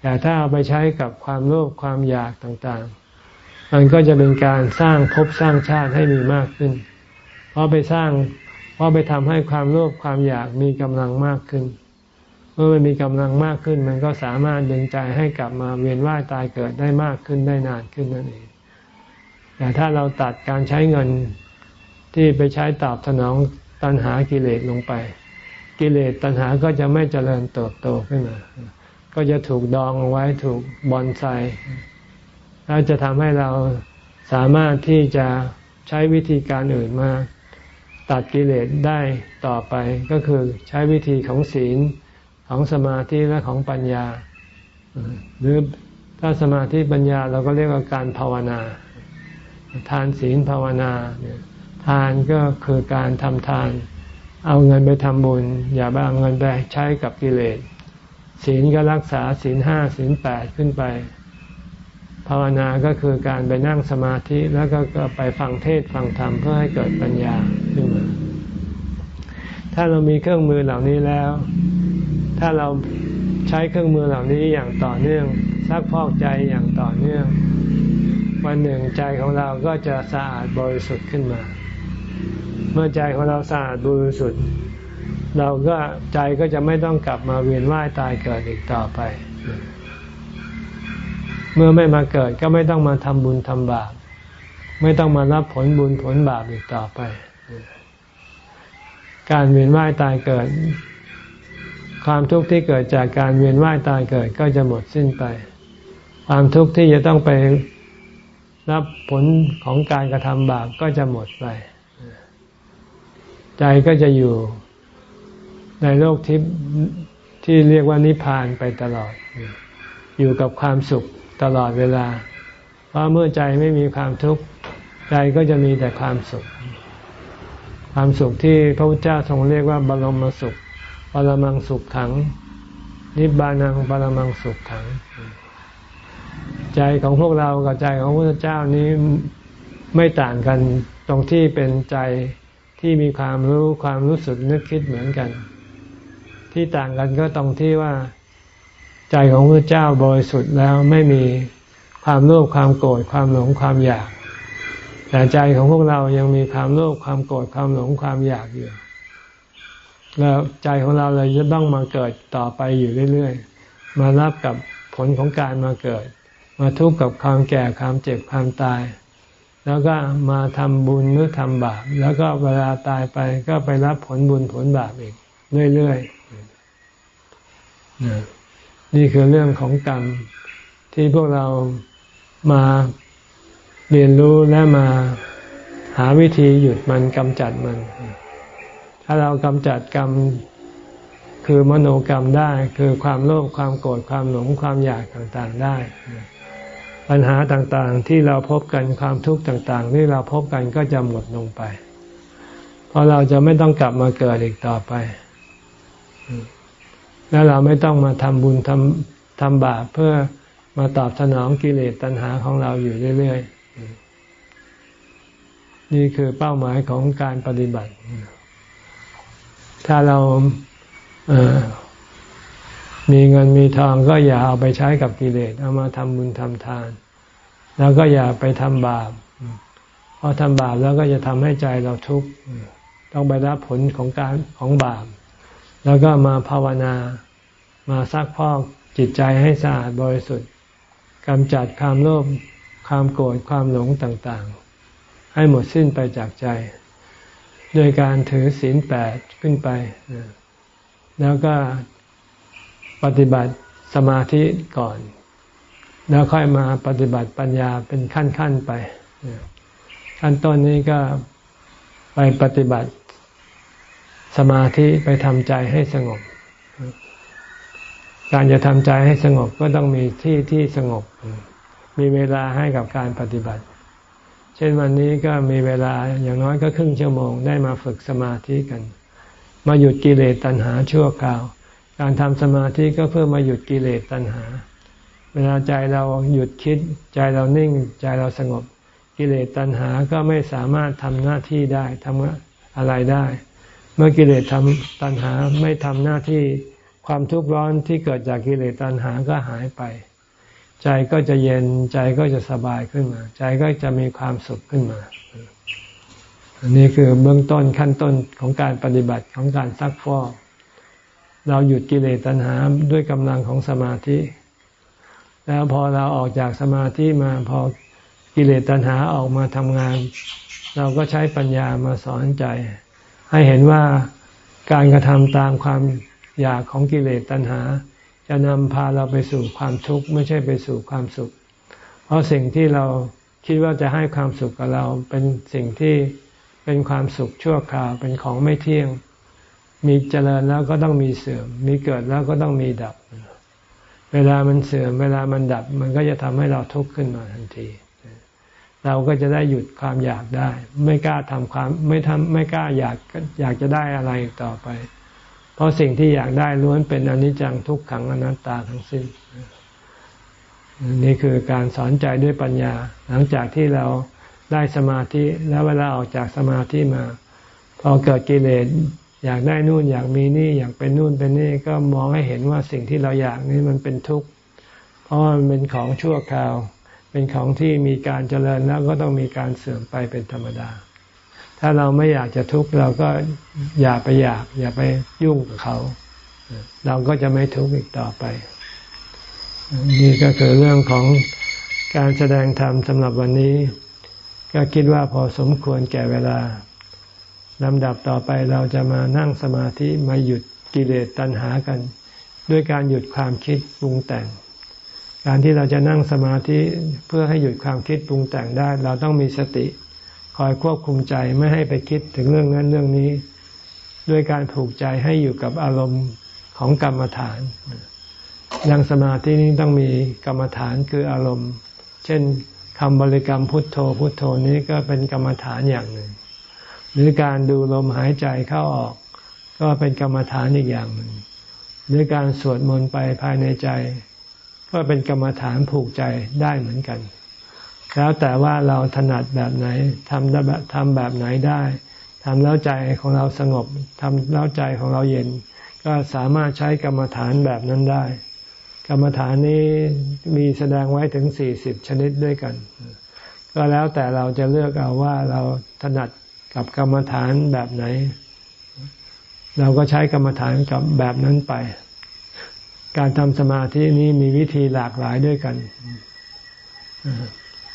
แต่ถ้าเอาไปใช้กับความโลภความอยากต่างๆ มันก็จะเป็นการสร้างภพสร้างชาติให้มีมากขึ้น เพราะไปสร้าง เพราะไปทำให้ความโลภความอยากมีกำลังมากขึ้น เมื่อมันมีกำลังมากขึ้น มันก็สามารถดึงใจให้กลับมาเวียนว่ายตายเกิดได้มากขึ้นได้นานขึ้นนั่นเอง แต่ถ้าเราตัดการใช้เงินที่ไปใช้ตอบสนองตัณหากิเลสลงไป กิเลสตัณหาก็จะไม่เจริญเติบโตขึ้นมา ก็จะถูกดองเอาไว้ถูกบอนไซแล้วจะทำให้เราสามารถที่จะใช้วิธีการอื่นมาตัดกิเลสได้ต่อไปก็คือใช้วิธีของศีลของสมาธิและของปัญญา หรือถ้าสมาธิปัญญาเราก็เรียกว่าการภาวนา ทานศีลภาวนาทานก็คือการทำทาน เอาเงินไปทำบุญ อย่าไปเอาเงินไปใช้กับกิเลสศีลก็รักษาศีลห้าศีลแปดขึ้นไป ภาวนาก็คือการไปนั่งสมาธิแล้วก็ไปฟังเทศฟังธรรมเพื่อให้เกิดปัญญาขึ้นมา ถ้าเรามีเครื่องมือเหล่านี้แล้ว ถ้าเราใช้เครื่องมือเหล่านี้อย่างต่อเนื่องซักพอกใจอย่างต่อเนื่อง วันหนึ่งใจของเราก็จะสะอาดบริสุทธิ์ขึ้นมา เมื่อใจของเราสะอาดบริสุทธิ์เราก็ใจก็จะไม่ต้องกลับมาเวียนว่ายตายเกิดอีกต่อไป เมื่อไม่มาเกิดก็ไม่ต้องมาทำบุญทำบาปไม่ต้องมารับผลบุญผลบาปอีกต่อไป การเวียนว่ายตายเกิด ความทุกข์ที่เกิดจากการเวียนว่ายตายเกิดก็จะหมดสิ้นไป ความทุกข์ที่จะต้องไปรับผลของการกระทำบาปก็จะหมดไป ใจก็จะอยู่ในโลกทิพย์ที่เรียกว่านิพพานไปตลอด อยู่กับความสุขตลอดเวลา เพราะเมื่อใจไม่มีความทุกข์ใจก็จะมีแต่ความสุข ความสุขที่พระพุทธเจ้าทรงเรียกว่าบรมสุขปรมังสุขขัง นิบานังปรมังสุขขัง ใจของพวกเรากับใจของพระพุทธเจ้านี้ไม่ต่างกันตรงที่เป็นใจ ที่มีความรู้ความรู้สึกนึกคิดเหมือนกัน ที่ต่างกันก็ตรงที่ว่า ใจของพระเจ้าบริสุทธิ์แล้วไม่มีความโลภความโกรธความหลงความอยาก แต่ใจของพวกเรายังมีความโลภความโกรธความหลงความอยากอยู่แล้วใจของเราเลยจะต้องมาเกิดต่อไปอยู่เรื่อยๆ มารับกับผลของการมาเกิด มาทุกข์กับความแก่ความเจ็บความตาย แล้วก็มาทำบุญหรือทำบาปแล้วก็เวลาตายไปก็ไปรับผลบุญผลบาปอีกเรื่อยๆนี่คือเรื่องของกรรมที่พวกเรามาเรียนรู้และมาหาวิธีหยุดมันกำจัดมัน ถ้าเรากำจัดกรรมคือมโนกรรมได้ คือความโลภความโกรธความหลงความอยากต่างๆได้ ปัญหาต่างๆที่เราพบกันความทุกข์ต่างๆ ที่เราพบกันก็จะหมดลงไป เพราะเราจะไม่ต้องกลับมาเกิดอีกต่อไป แล้วเราไม่ต้องมาทำบุญทำทำบาปเพื่อมาตอบสนองกิเลสตัณหาของเราอยู่เรื่อยๆ นี่คือเป้าหมายของการปฏิบัติ ถ้าเราเมีเงินมีทองก็อย่าเอาไปใช้กับกิเลส เอามาทำบุญทำทาน แล้วก็อย่าไปทำบาป เพราะทำบาปแล้วก็จะทำให้ใจเราทุกข์ ต้องไปรับผลของการของบาป แล้วก็มาภาวนา มาซักพอกจิตใจให้สะอาดบริสุทธิ์กำจัดความโลภ ความโกรธ ความหลงต่างๆ ให้หมดสิ้นไปจากใจ โดยการถือศีลแปดขึ้นไป แล้วก็ ปฏิบัติสมาธิก่อน แล้วค่อยมาปฏิบัติปัญญาเป็นขั้นๆไป ขั้นต้นนี้ก็ไปปฏิบัติสมาธิไปทำใจให้สงบ การจะทำใจให้สงบก็ต้องมีที่ที่สงบ มีเวลาให้กับการปฏิบัติ เช่นวันนี้ก็มีเวลาอย่างน้อยก็ครึ่งชั่วโมงได้มาฝึกสมาธิกัน มาหยุดกิเลสตัณหาชั่วคราว การทำสมาธิก็เพื่อมาหยุดกิเลสตัณหา เวลาใจเราหยุดคิด ใจเรานิ่ง ใจเราสงบ กิเลสตัณหาก็ไม่สามารถทำหน้าที่ได้ทำอะไรได้ เมื่อกิเลสทำตัณหาไม่ทำหน้าที่ความทุกข์ร้อนที่เกิดจากกิเลสตัณหาก็หายไป ใจก็จะเย็นใจก็จะสบายขึ้นมา ใจก็จะมีความสุขขึ้นมา อันนี้คือเบื้องต้นขั้นต้นของการปฏิบัติของการซักฟอก เราหยุดกิเลสตัณหาด้วยกำลังของสมาธิ แล้วพอเราออกจากสมาธิมาพอกิเลสตัณหาออกมาทำงาน เราก็ใช้ปัญญามาสอนใจ ให้เห็นว่าการกระทำตามความอยากของกิเลสตัณหา จะนำพาเราไปสู่ความทุกข์ไม่ใช่ไปสู่ความสุข เพราะสิ่งที่เราคิดว่าจะให้ความสุขกับเราเป็นสิ่งที่เป็นความสุขชั่วคราวเป็นของไม่เที่ยง มีเจริญแล้วก็ต้องมีเสื่อม มีเกิดแล้วก็ต้องมีดับ เวลามันเสื่อม เวลามันดับ มันก็จะทำให้เราทุกข์ขึ้นมาทันที เราก็จะได้หยุดความอยากได้ ไม่กล้าทำความไม่ทำไม่กล้าอยากอยากจะได้อะไรต่อไป เพราะสิ่งที่อยากได้ล้วนเป็นอนิจจังทุกขังอนัตตาทั้งสิ้น นี่คือการสอนใจด้วยปัญญา หลังจากที่เราได้สมาธิแล้วเวลาออกจากสมาธิมา พอเกิดกิเลส อยากได้นู่นอยากมีนี่อยากเป็นนู่นเป็นนี่ก็มองให้เห็นว่าสิ่งที่เราอยากนี่มันเป็นทุกข์เพราะมันเป็นของชั่วคราว เป็นของที่มีการเจริญแล้วก็ต้องมีการเสื่อมไปเป็นธรรมดา ถ้าเราไม่อยากจะทุกข์เราก็อย่าไปอยาก อย่าไปยุ่งกับเขา เราก็จะไม่ทุกข์อีกต่อไป นี่ก็คือเรื่องของการแสดงธรรมสำหรับวันนี้ ก็คิดว่าพอสมควรแก่เวลา ลำดับต่อไปเราจะมานั่งสมาธิมาหยุดกิเลสตัณหากัน ด้วยการหยุดความคิดปรุงแต่ง การที่เราจะนั่งสมาธิเพื่อให้หยุดความคิดปรุงแต่งได้ เราต้องมีสติ คอยควบคุมใจไม่ให้ไปคิดถึงเรื่องนั้นเรื่องนี้ ด้วยการผูกใจให้อยู่กับอารมณ์ของกรรมฐานนั่งสมาธินี้ต้องมีกรรมฐานคืออารมณ์ เช่นคำบริกรรมพุทโธพุทโธนี้ก็เป็นกรรมฐานอย่างหนึ่ง หรือการดูลมหายใจเข้าออก ก็เป็นกรรมฐานอีกอย่างหนึ่งหรือการสวดมนต์ไปภายในใจ ก็เป็นกรรมฐานผูกใจได้เหมือนกัน แล้วแต่ว่าเราถนัดแบบไหนทำแบบทำแบบไหนได้ทำแล้วใจของเราสงบทำแล้วใจของเราเย็น ก็สามารถใช้กรรมฐานแบบนั้นได้ กรรมฐานนี้มีแสดงไว้ถึงสี่สิบชนิดด้วยกัน ก็แล้วแต่เราจะเลือกเอาว่าเราถนัด กับกรรมฐานแบบไหน เราก็ใช้กรรมฐานกับแบบนั้นไป การทำสมาธินี้มีวิธีหลากหลายด้วยกัน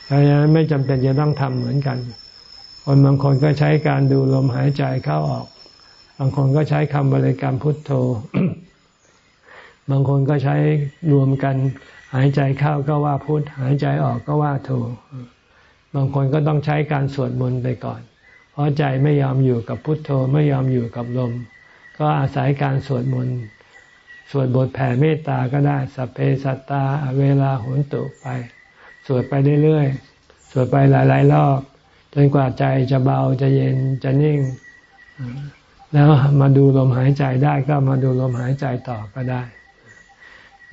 เพราะฉะนั้นไม่จำเป็นจะต้องทำเหมือนกัน คนบางคนก็ใช้การดูลมหายใจเข้าออก บางคนก็ใช้คำบริกรรมพุทโธ บางคนก็ใช้รวมกันหายใจเข้าก็ว่าพุทหายใจออกก็ว่าโธบางคนก็ต้องใช้การสวดมนต์ไปก่อน ราะใจไม่ยอมอยู่กับพุทโธไม่ยอมอยู่กับลม ก็อาศัยการสวดมนต์สวดบทแผ่เมตตาก็ได้สัพเพสัตตาเวลาหุนตุไป สวดไปเรื่อยๆ สวดไปหลายๆ รอบ จนกว่าใจจะเบาจะเย็นจะนิ่ง แล้วมาดูลมหายใจได้ก็มาดูลมหายใจต่อก็ได้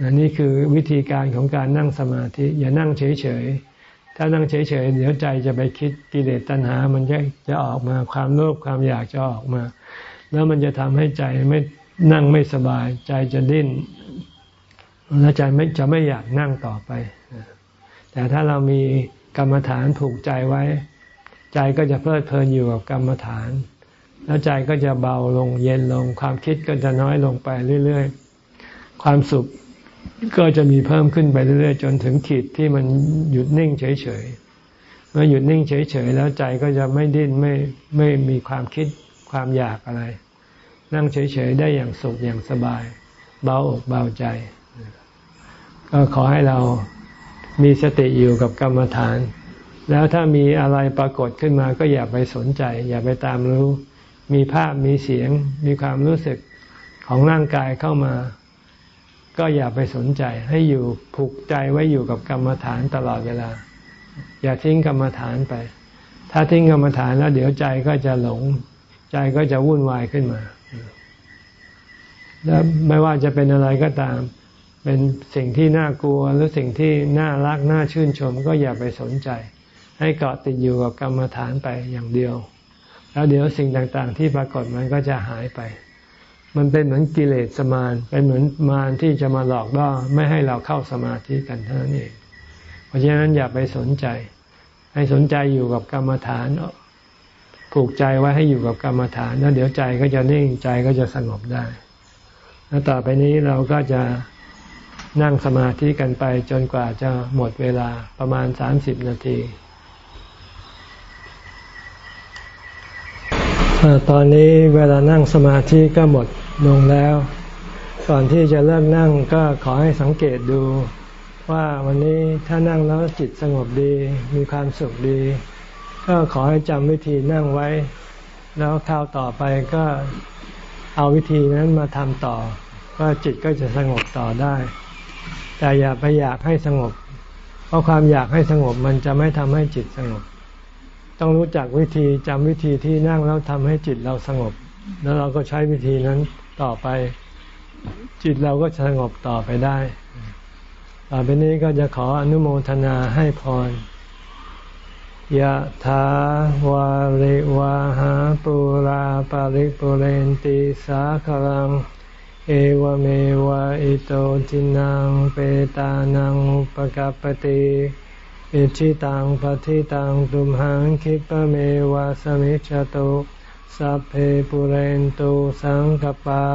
นนี่คือวิธีการของการนั่งสมาธิ อย่านั่งเฉยๆ ถ้านั่งเฉยๆเดี๋ยวใจจะไปคิดกิเลสตัณหา มันจะจะออกมาความโลภความอยากจะออกมา แล้วมันจะทำให้ใจไม่นั่งไม่สบาย ใจจะดิ้นแล้วใจไม่จะไม่อยากนั่งต่อไป แต่ถ้าเรามีกรรมฐานผูกใจไว้ ใจก็จะเพลิดเพลินอยู่กับกรรมฐาน แล้วใจก็จะเบาลงเย็นลง ความคิดก็จะน้อยลงไปเรื่อย ๆ ความสุข ก็จะมีเพิ่มขึ้นไปเรื่อยๆ จนถึงขีดที่มันหยุดนิ่งเฉยๆ เมื่อหยุดนิ่งเฉยๆ แล้วใจก็จะไม่ดิ้นไม่ไม่มีความคิดความอยากอะไร นั่งเฉยๆ ได้อย่างสุขอย่างสบาย เบาอกเบาใจ ก็ขอให้เรามีสติอยู่กับกรรมฐาน แล้วถ้ามีอะไรปรากฏขึ้นมาก็อย่าไปสนใจ อย่าไปตามรู้ มีภาพมีเสียง มีความรู้สึกของร่างกายเข้ามา ก็อย่าไปสนใจให้อยู่ผูกใจไว้อยู่กับกรรมฐานตลอดเวลา อย่าทิ้งกรรมฐานไป ถ้าทิ้งกรรมฐานแล้วเดี๋ยวใจก็จะหลง ใจก็จะวุ่นวายขึ้นมา แล้วไม่ว่าจะเป็นอะไรก็ตาม เป็นสิ่งที่น่ากลัวหรือสิ่งที่น่ารักน่าชื่นชม ก็อย่าไปสนใจ ให้เกาะติดอยู่กับกรรมฐานไปอย่างเดียว แล้วเดี๋ยวสิ่งต่างๆ ที่ปรากฏมันก็จะหายไป มันเป็นเหมือนกิเลสมารเป็นเหมือนมารที่จะมาหลอกล่อไม่ให้เราเข้าสมาธิกันเท่านั้นเอง เพราะฉะนั้นอย่าไปสนใจ ให้สนใจอยู่กับกรรมฐานผูกใจไว้ให้อยู่กับกรรมฐาน แล้วเดี๋ยวใจก็จะนิ่งใจก็จะสงบได้ แล้วต่อไปนี้เราก็จะนั่งสมาธิกันไปจนกว่าจะหมดเวลาประมาณสามสิบนาที ตอนนี้เวลานั่งสมาธิก็หมดลงแล้ว ก่อนที่จะเริ่มนั่งก็ขอให้สังเกตดู ว่าวันนี้ถ้านั่งแล้วจิตสงบดี มีความสุขดี ก็ขอให้จำวิธีนั่งไว้ แล้วคราวต่อไปก็เอาวิธีนั้นมาทำต่อก็จิตก็จะสงบต่อได้ แต่อย่าไปอยากให้สงบ เพราะความอยากให้สงบมันจะไม่ทำให้จิตสงบ ต้องรู้จักวิธีจำวิธีที่นั่งแล้วทำให้จิตเราสงบ แล้วเราก็ใช้วิธีนั้นต่อไป จิตเราก็สงบต่อไปได้ ต่อไปนี้ก็จะขออนุโมทนาให้พรยะถาวาริวาหาปุราปาริปุเรนติสาคลัง เอวเมวะอิโตจินังเปตานังอุปกัปติ อิชิตังปฏิตังตุมหังคิปะเมวะสมิจฉตุสัพเพปุเรนตุสังกปา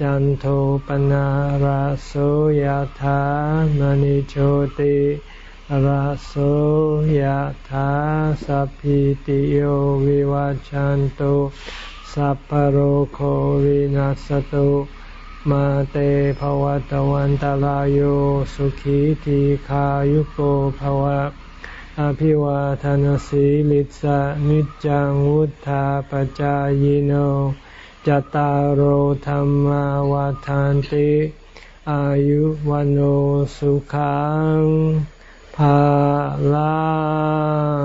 จันโทปนาราโสยธามณิโชติราโสยธาสัพพิติโยวิวัจจันตุสัพพโรโควินัสตุ มาเตภวัตวันตารโยสุขีทีขายุโกภวะ อภิวาทานสีลิสะนิจังวุธาปจายโนจตารโหธรรมวาทานติ อายุวันโอสุขังภาลั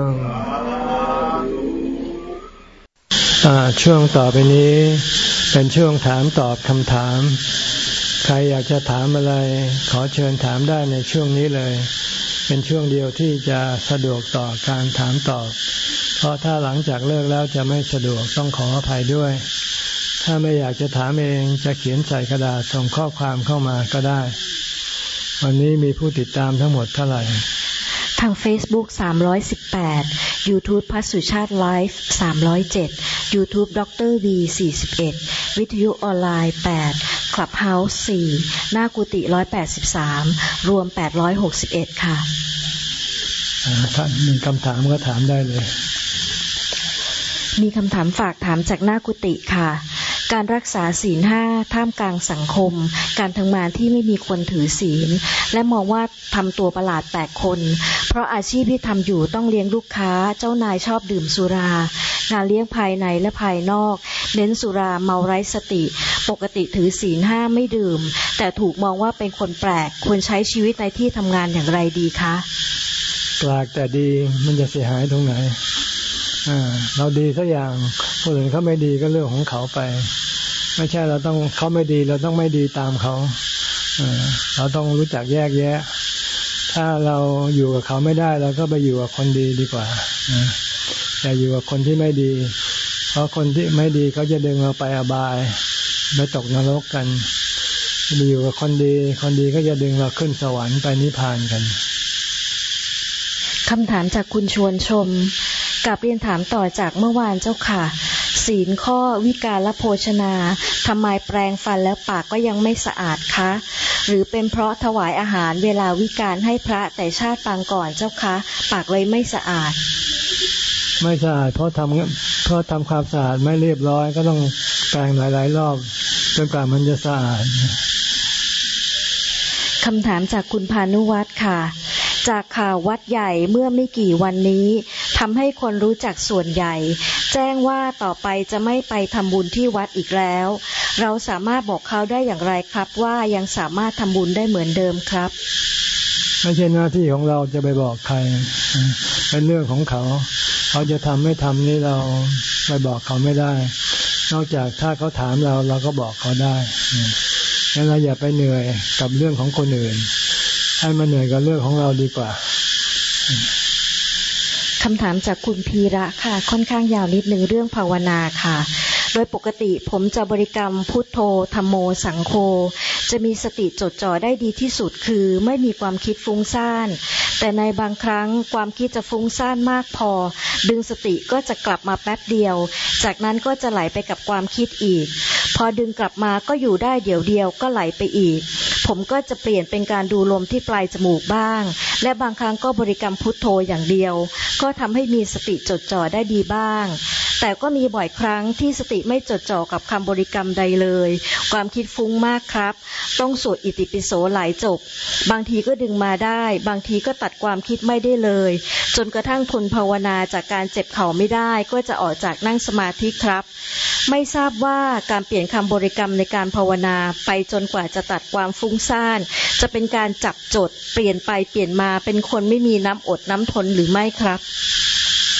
งช่วงต่อไปนี้ เป็นช่วงถามตอบคำถาม ใครอยากจะถามอะไร ขอเชิญถามได้ในช่วงนี้เลย เป็นช่วงเดียวที่จะสะดวกต่อการถามตอบ เพราะถ้าหลังจากเลิกแล้วจะไม่สะดวกต้องขออภัยด้วย ถ้าไม่อยากจะถามเองจะเขียนใส่กระดาษส่งข้อความเข้ามาก็ได้ วันนี้มีผู้ติดตามทั้งหมดเท่าไหร่ทาง Facebook 318 YouTube พัสุชาติไลฟ์307 YouTube ดร V 41 วิทยุออนไลน์8 Clubhouse 4หน้ากุฏิ183 รวม 861 ค่ะถ้ามีคำถามก็ถามได้เลย มีคำถามฝากถามจากหน้ากุฏิค่ะ การรักษาศีลห้าท่ามกลางสังคม การทำงานที่ไม่มีคนถือศีล และมองว่าทำตัวประหลาดแปลกคน เพราะอาชีพที่ทำอยู่ต้องเลี้ยงลูกค้า เจ้านายชอบดื่มสุรา งานเลี้ยงภายในและภายนอก เน้นสุราเมาไร้สติ ปกติถือศีลห้าไม่ดื่ม แต่ถูกมองว่าเป็นคนแปลกควรใช้ชีวิตในที่ทำงานอย่างไรดีคะลากแต่ดีมันจะเสียหายตรงไหน เราดีสักอย่างคนอื่นเขาไม่ดีก็เรื่องของเขาไป ไม่ใช่เราต้องเขาไม่ดีเราต้องไม่ดีตามเขาเราต้องรู้จักแยกแยะ ถ้าเราอยู่กับเขาไม่ได้เราก็ไปอยู่กับคนดีดีกว่าอย่าอยู่กับคนที่ไม่ดี เพราะคนที่ไม่ดีเขาจะดึงเราไปอบายไปตกนรกกันไปอยู่กับคนดี คนดีก็จะดึงเราขึ้นสวรรค์ไปนิพพานกันคำถามจากคุณชวนชม กับเรียนถามต่อจากเมื่อวานเจ้าค่ะ ศีลข้อวิการละโภชนาทำไมแปลงฟันแล้วปากก็ยังไม่สะอาดคะ หรือเป็นเพราะถวายอาหารเวลาวิการให้พระแต่ชาติปางก่อนเจ้าคะ ปากเลยไม่สะอาด ไม่สะอาดเพราะทำเพราะทำความสะอาดไม่เรียบร้อยก็ต้องแปลงหลาย ๆ รอบจนกว่ามันจะสะอาดคำถามจากคุณพานุวัตรค่ะ จากข่าววัดใหญ่เมื่อไม่กี่วันนี้ ทำให้คนรู้จักส่วนใหญ่ แจ้งว่าต่อไปจะไม่ไปทำบุญที่วัดอีกแล้ว เราสามารถบอกเขาได้อย่างไรครับว่ายังสามารถทำบุญได้เหมือนเดิมครับไม่ใช่หน้าที่ของเราจะไปบอกใคร เป็นเรื่องของเขา เขาจะทำไม่ทำนี่เราไปบอกเขาไม่ได้ นอกจากถ้าเขาถามเราเราก็บอกเขาได้งั้นเราอย่าไปเหนื่อยกับเรื่องของคนอื่น ให้มาเหนื่อยกับเรื่องของเราดีกว่า คำถามจากคุณพีระค่ะ ค่อนข้างยาวนิดหนึ่งเรื่องภาวนาค่ะ โดยปกติผมจะบริกรรมพุทโธธรรมโมสังโฆ จะมีสติจดจ่อได้ดีที่สุดคือไม่มีความคิดฟุ้งซ่าน แต่ในบางครั้งความคิดจะฟุ้งซ่านมากพอ ดึงสติก็จะกลับมาแป๊บเดียว จากนั้นก็จะไหลไปกับความคิดอีก พอดึงกลับมาก็อยู่ได้เดี๋ยวเดียวก็ไหลไปอีก ผมก็จะเปลี่ยนเป็นการดูลมที่ปลายจมูกบ้าง และบางครั้งก็บริกรรมพุทโธอย่างเดียว ก็ทำให้มีสติจดจ่อได้ดีบ้าง แต่ก็มีบ่อยครั้งที่สติไม่จดจ่อกับคำบริกรรมใดเลย ความคิดฟุ้งมากครับ ต้องสวดอิติปิโสหลายจบ บางทีก็ดึงมาได้ บางทีก็ตัดความคิดไม่ได้เลย จนกระทั่งทนภาวนาจากการเจ็บเข่าไม่ได้ ก็จะออกจากนั่งสมาธิครับ ไม่ทราบว่าการเปลี่ยนคำบริกรรมในการภาวนาไปจนกว่าจะตัดความฟุ้งซ่าน จะเป็นการจับจดเปลี่ยนไปเปลี่ยนมาเป็นคนไม่มีน้ำอดน้ำทนหรือไม่ครับ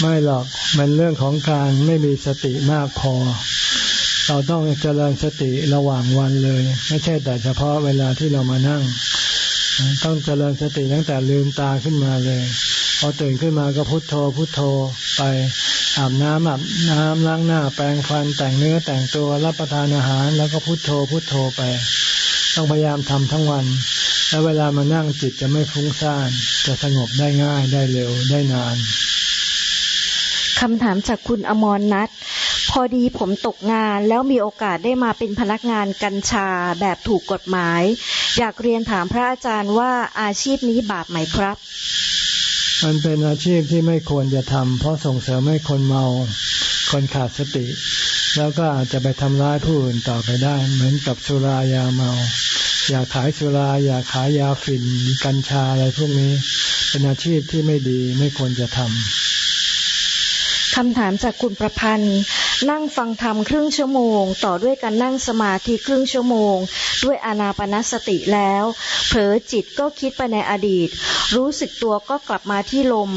ไม่หรอกมันเรื่องของการไม่มีสติมากพอ เราต้องเจริญสติระหว่างวันเลย ไม่ใช่แต่เฉพาะเวลาที่เรามานั่ง ต้องเจริญสติตั้งแต่ลืมตาขึ้นมาเลย พอตื่นขึ้นมาก็พุโทโธพุโทโธไปอาบน้ำอาบน้ำล้างหน้าแปรงฟันแต่งเนื้อแต่งตัวรับประทานอาหาร แล้วก็พุโทโธพุโทโธไป ต้องพยายามทำทั้งวัน แล้วเวลามานั่งจิตจะไม่ฟุ้งซ่าน จะสงบได้ง่ายได้เร็วได้นาน คำถามจากคุณอมรนัทพอดีผมตกงานแล้วมีโอกาสได้มาเป็นพนักงานกัญชาแบบถูกกฎหมาย อยากเรียนถามพระอาจารย์ว่าอาชีพนี้บาปไหมครับ มันเป็นอาชีพที่ไม่ควรจะทำเพราะส่งเสริมให้คนเมา คนขาดสติ แล้วก็อาจจะไปทำร้ายผู้อื่นต่อไปได้ เหมือนกับสุรายาเมา อยากขายสุรา อยากขายยาฝิ่นกัญชาอะไรพวกนี้ เป็นอาชีพที่ไม่ดีไม่ควรจะทำ คำถามจากคุณประพันธ์ นั่งฟังธรรมครึ่งชั่วโมง ต่อด้วยการนั่งสมาธิครึ่งชั่วโมง ด้วยอานาปนสติแล้ว เผลอจิตก็คิดไปในอดีต รู้สึกตัวก็กลับมาที่ลม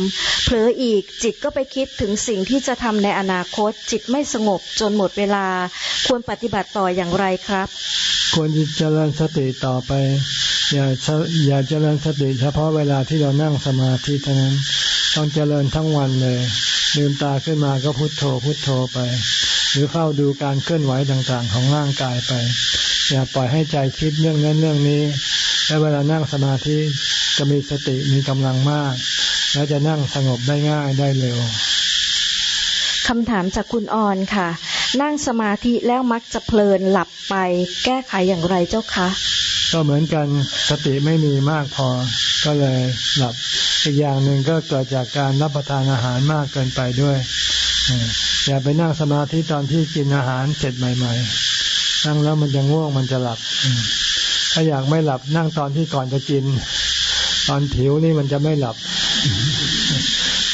เผลออีกจิตก็ไปคิดถึงสิ่งที่จะทำในอนาคต จิตไม่สงบจนหมดเวลา ควรปฏิบัติต่ออย่างไรครับ ควรเจริญสติต่อไป อย่าอย่าเจริญสติเฉพาะเวลาที่เรานั่งสมาธิเท่านั้น ต้องเจริญทั้งวันเลย ลืมตาขึ้นมาก็พุโทโธพุโทโธไป หรือเฝ้าดูการเคลื่อนไหวต่างๆ ของร่างกายไป อย่าปล่อยให้ใจคิดเรื่องนั้นเรื่องนี้ และเวลานั่งสมาธิจะมีสติมีกำลังมาก และจะนั่งสงบได้ง่ายได้เร็วคำถามจากคุณออนค่ะ นั่งสมาธิแล้วมักจะเพลินหลับไป แก้ไขอย่างไรเจ้าคะ ก็เหมือนกันสติไม่มีมากพอก็เลยหลับ อีกอย่างหนึ่งก็เกิดจากการรับประทานอาหารมากเกินไปด้วยอย่าไปนั่งสมาธิตอนที่กินอาหารเสร็จใหม่ ๆ นั่งแล้วมันจะง่วงมันจะหลับ ถ้าอยากไม่หลับนั่งตอนที่ก่อนจะกิน ตอนผิวนี่มันจะไม่หลับ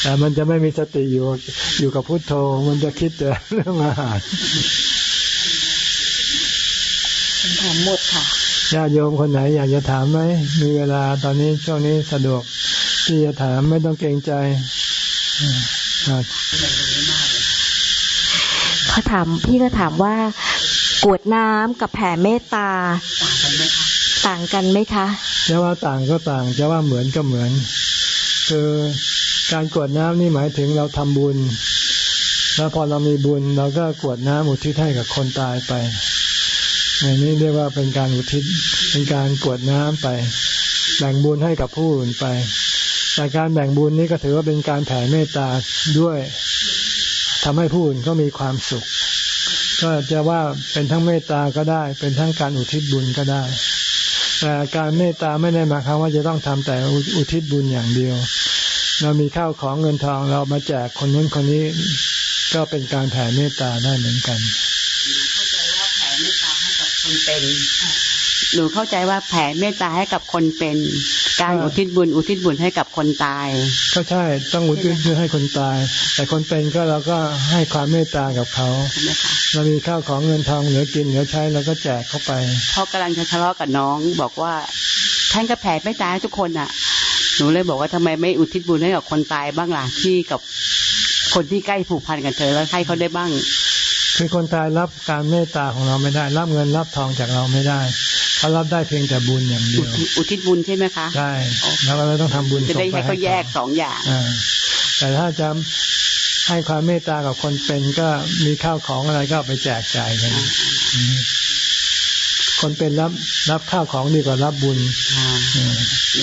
แต่มันจะไม่มีสติอยู่อยู่กับพุทโธ มันจะคิดแต่เรื่องอาหารคำถามหมดค่ะญาติโยมคนไหนอยากจะถามไหมมีเวลาตอนนี้ช่วงนี้สะดวก ที่จะถามไม่ต้องเกรงใจอ่าเขาถามพี่ก็ถามว่ากรวดน้ำกับแผ่เมตตา ต่างกันไหมคะจะว่าต่างก็ต่างจะว่าเหมือนก็เหมือน คือการกรวดน้ำนี่หมายถึงเราทำบุญ แล้วพอเรามีบุญเราก็กรวดน้ำอุทิศให้กับคนตายไปอย่างนี้เรียกว่าเป็นการอุทิศเป็นการกรวดน้ำไปแบ่งบุญให้กับผู้อื่นไป แต่การแบ่งบุญนี้ก็ถือว่าเป็นการแผ่เมตตาด้วยทำให้ผู้อื่นก็มีความสุข ก็จะว่าเป็นทั้งเมตตาก็ได้ เป็นทั้งการอุทิศบุญก็ได้ แต่การเมตตาไม่ได้หมายความว่าจะต้องทำแต่อุทิศบุญอย่างเดียว เรามีข้าวของเงินทองเรามาแจกคนนู้นคนนี้ ก็เป็นการแผ่เมตตาได้เหมือนกันหนูเข้าใจว่าแผ่เมตตาให้กับคนเป็น การอุทิศบุญอุทิศบุญให้กับคนตาย ก็ใช่ต้องอุทิศบุญให้คนตาย แต่คนเป็นก็เราก็ให้ความเมตตากับเขาใช่ไหมคะเรามีข้าวของเงินทองเหลือกินเหลือใช้เราก็แจกเข้าไปพ่อกำลังจะทะเลาะกับน้องบอกว่าท่านก็แผ่เมตตาให้ทุกคนอะหนูเลยบอกว่าทำไมไม่อุทิศบุญให้กับคนตายบ้างล่ะที่กับคนที่ใกล้ผูกพันกับเธอแล้วให้เขาได้บ้างคือคนตายรับการเมตตาของเราไม่ได้ รับเงินรับทองจากเราไม่ได้ เขารับได้เพียงแต่บุญอย่างเดีอุยวทิศอุทิศบุญใช่ไหมคะใช่แล้วเราต้องทำบุญจะส่งได้ไปให้ให้เขาแยกเขาสองอย่างอ่าแต่ถ้าจะให้ความเมตตากับคนเป็นก็มีข้าวของอะไรก็เอาไปแจกจ่ายกันอืมคนเป็นรับรับข้าวของดีกว่ารับบุญอ่าอืม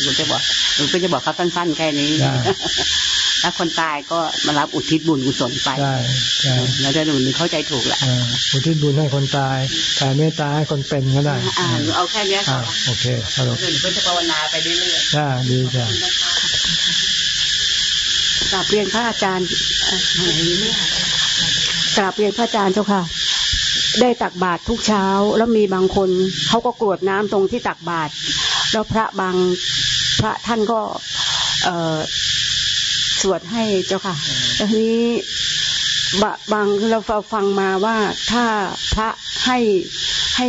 หนูจะบอกหนูก็จะบอกเขาสั้นๆแค่นี้ ได้แล้วคนตายก็มารับอุทิศบุญกุศลไปใช่ใช่แล้วจะหนูเข้าใจถูกแหละอ่าอุทิศบุญให้คนตายแผ่เมตตาให้คนเป็นก็ได้อ่าหนูเอาแค่เนี้ยอ่าค่ะโอเคสรุปหนูก็จะภาวนาไปเรื่อยๆจ้าดีจ้ะกราบเรียนพระอาจารย์เอ่อไหนเนี่ยกราบเรียนพระอาจารย์เจ้าค่ะได้ตักบาตรทุกเช้า แล้วมีบางคนเขาก็กรวดน้ำตรงที่ตักบาตรแล้วพระบางพระท่านก็ เอ่อ สวดให้เจ้าค่ะแล้วทีนี้บะบางเราฟังมาว่าถ้าพระให้ให้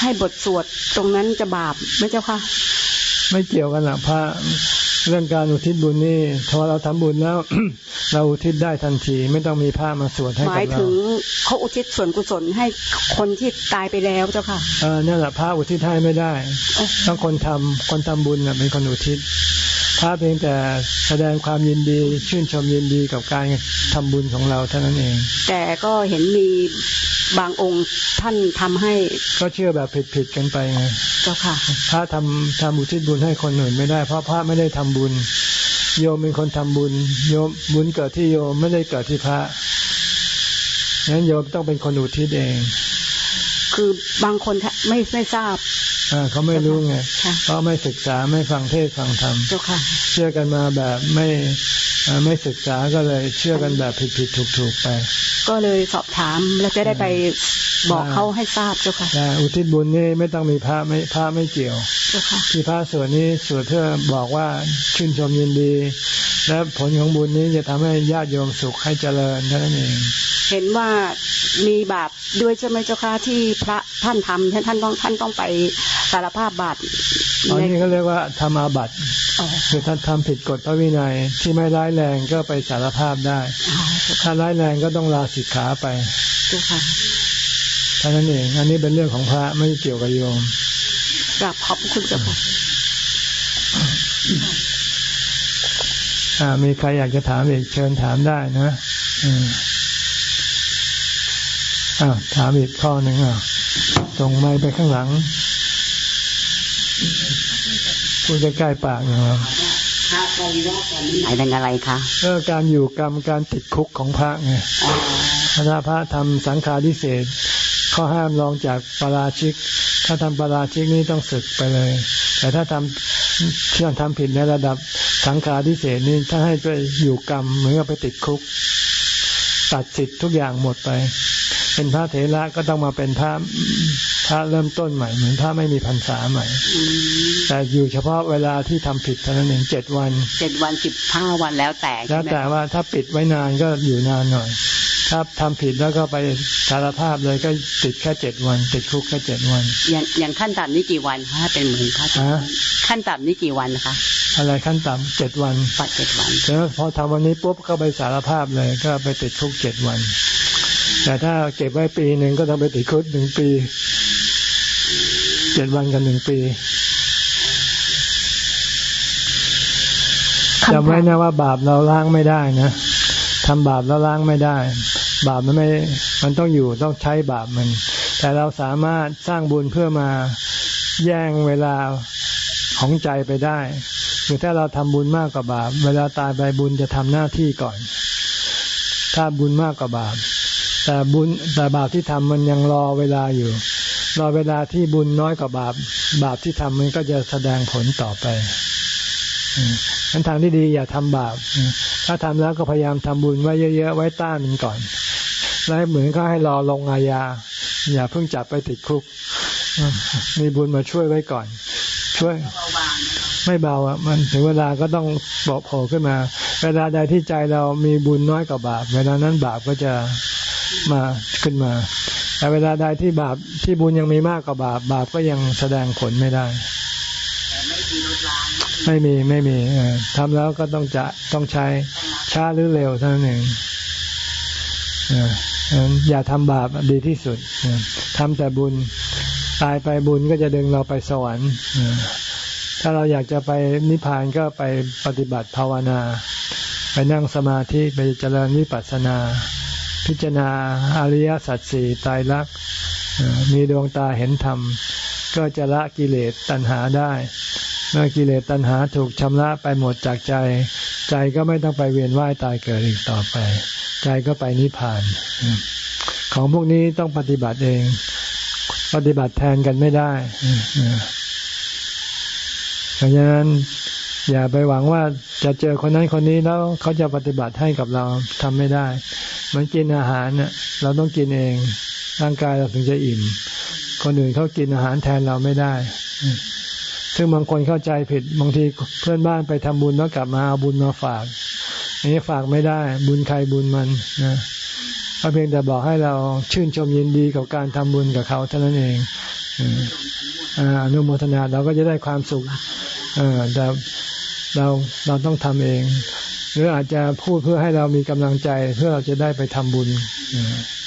ให้บทสวดตรงนั้นจะบาปไหมเจ้าค่ะ ไม่เกี่ยวกันหรอกพระเรื่องการอุทิศบุญนี่พอเราทำบุญแล้ว เราอุทิศได้ทันทีไม่ต้องมีพระมาสวดให้หกับมายเราถึงเขาอุทิศส่วนกุศลให้คนที่ตายไปแล้วเจ้าค่ะเออนั่นแหละพระอุทิศให้ไม่ได้เอ้าต้องคนทำคนทำบุญน่ะเป็นคนอุทิศ พระเพียงแต่แสดงความยินดี ชื่นชมยินดีกับการทำบุญของเราเท่านั้นเอง แต่ก็เห็นมีบางองค์ท่านทำให้ ก็เชื่อแบบผิดๆกันไปไงเจ้าค่ะพระทำทำอุทิศบุญให้คนอื่นไม่ได้ เพราะพระไม่ได้ทำบุญ โยมเป็นคนทำบุญ โยมบุญเกิดที่โยมไม่ได้เกิดที่พระงั้นโยมต้องเป็นคนอุทิศเอง คือบางคนไม่ไม่ทราบอ่า เขาไม่รู้ไงค่ะเพราะไม่ศึกษาไม่ฟังเทศน์ฟังธรรมเจ้าค่ะเชื่อกันมาแบบไม่เอ่อไม่ศึกษาก็เลยเชื่อกันแบบผิดผิดถูกถูกๆไป ก็เลยสอบถามแล้วจะได้ไปบอกอ่าเขาให้ทราบเจ้าค่ะแต่อุทิศบุญนี่ไม่ต้องมีพระไม่พระไม่เกี่ยวเจ้าค่ะที่พระสวดนี้สวดเพื่อบอกว่าชื่นชมยินดี และผลของบุญนี้จะทำให้ญาติโยมสุขให้เจริญเท่านั้นเอง เห็นว่ามีบาปด้วยใช่ไหมเจ้าค่ะที่พระท่านทำท่านต้องท่านต้องไปสารภาพบาปตอนในนี้เขาเรียกว่าทำอาบัติอ๋อคือท่านทำผิดกฎพระวินัยที่ไม่ร้ายแรงก็ไปสารภาพได้อ๋อเจ้าค่ะถ้าร้ายแรงก็ต้องลาสิกขาไปเจ้าค่ะเท่านั้นเอง อันนี้เป็นเรื่องของพระไม่เกี่ยวกับโยมกราบขอบคุณเจ้าค่ะอ่ามีใครอยากจะถามอีกเชิญถามได้นะ อืม อ่าถามอีกข้อหนึ่งอะส่งไม้ไปข้างหลัง พูดใกล้ๆปากนะครับหมายถึงอะไรคะเรื่องการอยู่กรรมการติดคุกของพระไงอ๋อถ้าพระทำสังฆาทิเศษข้อห้ามรองจากปาราชิก ถ้าทำปาราชิกนี่ต้องศึกไปเลย แต่ถ้าทำเชื่อทำผิดในระดับสังฆาทิเศษนี่ถ้าให้ไปอยู่กรรมเหมือนกับไปติดคุก ตัดสิทธิ์ทุกอย่างหมดไป เป็นพระเถระก็ต้องมาเป็นพระพระเริ่มต้นใหม่ เหมือนพระไม่มีพรรษาใหม่อืมแต่อยู่เฉพาะเวลาที่ทำผิดเท่านั้นเองเจ็ดวันเจ็ดวันสิบห้าวันแล้วแต่แล้ใช่วไหมแต่ว่าถ้าปิดไว้นานก็อยู่นานหน่อย ถ้าทำผิดแล้วก็ไปสารภาพเลยก็ติดแค่เจ็ดวัน ติดคุกแค่เจ็ดวัน อย่างอย่างขั้นต่ำนี่กี่วันคะถ้าเป็นเหมือนพระฮะขั้นต่ำนี่กี่วันนะคะอะไรขั้นต่ำเจ็ดวันปัดเจ็ดวันแล้วพอทำวันนี้ปุ๊บก็ไปสารภาพเลยก็ไปติดคุกเจ็ดวัน แต่ถ้าเก็บไว้ปีหนึ่งก็ต้องไปติดคุกหนึ่งปีเจ็ดวันกันหนึ่งปีจำไว้นะว่าบาปเราล้างไม่ได้นะทำบาปแล้วล้างไม่ได้ บาปมันไม่ มันต้องอยู่ต้องใช้บาปมัน แต่เราสามารถสร้างบุญเพื่อมาแย่งเวลาของใจไปได้คือถ้าเราทำบุญมากกว่าบาป เวลาตายไปบุญจะทำหน้าที่ก่อน ถ้าบุญมากกว่าบาป แต่บุญแต่บาปที่ทำมันยังรอเวลาอยู่ รอเวลาที่บุญน้อยกว่าบาป บาปที่ทำมันก็จะแสดงผลต่อไปนั้นทางที่ดีอย่าทำบาป ถ้าทำแล้วก็พยายามทำบุญไว้เยอะๆไว้ต้านมันก่อน แล้วเหมือนก็ให้รอลงอาญา อย่าเพิ่งจับไปติดคุก มีบุญมาช่วยไว้ก่อน ช่วยไม่เบาอะมันถึงเวลาก็ต้องบอกโผล่ขึ้นมา เวลาใดที่ใจเรามีบุญน้อยกว่าบาป เวลานั้นบาปก็จะ มาขึ้นมา แต่เวลาใดที่บาปที่บุญยังมีมากกว่าบาป บาปก็ยังแสดงผลไม่ได้ ไม่มีไม่มีทำแล้วก็ต้องจะต้องใช้ช้าหรือเร็วเท่านั้นเองอย่าทำบาปดีที่สุดทำแต่บุญตายไปบุญก็จะดึงเราไปสวรรค์ถ้าเราอยากจะไปนิพพานก็ไปปฏิบัติภาวนา ไปนั่งสมาธิไปเจริญวิปัสสนา พิจารณาอริยสัจสี่ตายรักมีดวงตาเห็นธรรม ก็จะละกิเลสตัณหาได้ เมื่อกิเลสตัณหาถูกชำระไปหมดจากใจ ใจก็ไม่ต้องไปเวียนว่ายตายเกิดอีกต่อไป ใจก็ไปนิพพาน ของพวกนี้ต้องปฏิบัติเอง ปฏิบัติแทนกันไม่ได้เพราะฉะนั้นอย่าไปหวังว่าจะเจอคนนั้นคนนี้แล้วเขาจะปฏิบัติให้กับเราทำไม่ได้ มือนกินอาหารเนี่ยเราต้องกินเอง ร่างกายเราถึงจะอิ่ม คนอื่นเขากินอาหารแทนเราไม่ได้ ซึ่งบางคนเข้าใจผิดบางทีเพื่อนบ้านไปทำบุญแล้วกลับมาเอาบุญมาฝากอันนี้ฝากไม่ได้ บุญใครบุญมันนะก็เพียงแต่บอกให้เราชื่นชมยินดีกับการทำบุญกับเขาเท่านั้นเองอนุโมทนาเราก็จะได้ความสุขแต่เราเราต้องทำเอง หรืออาจจะพูดเพื่อให้เรามีกำลังใจเพื่อเราจะได้ไปทำบุญ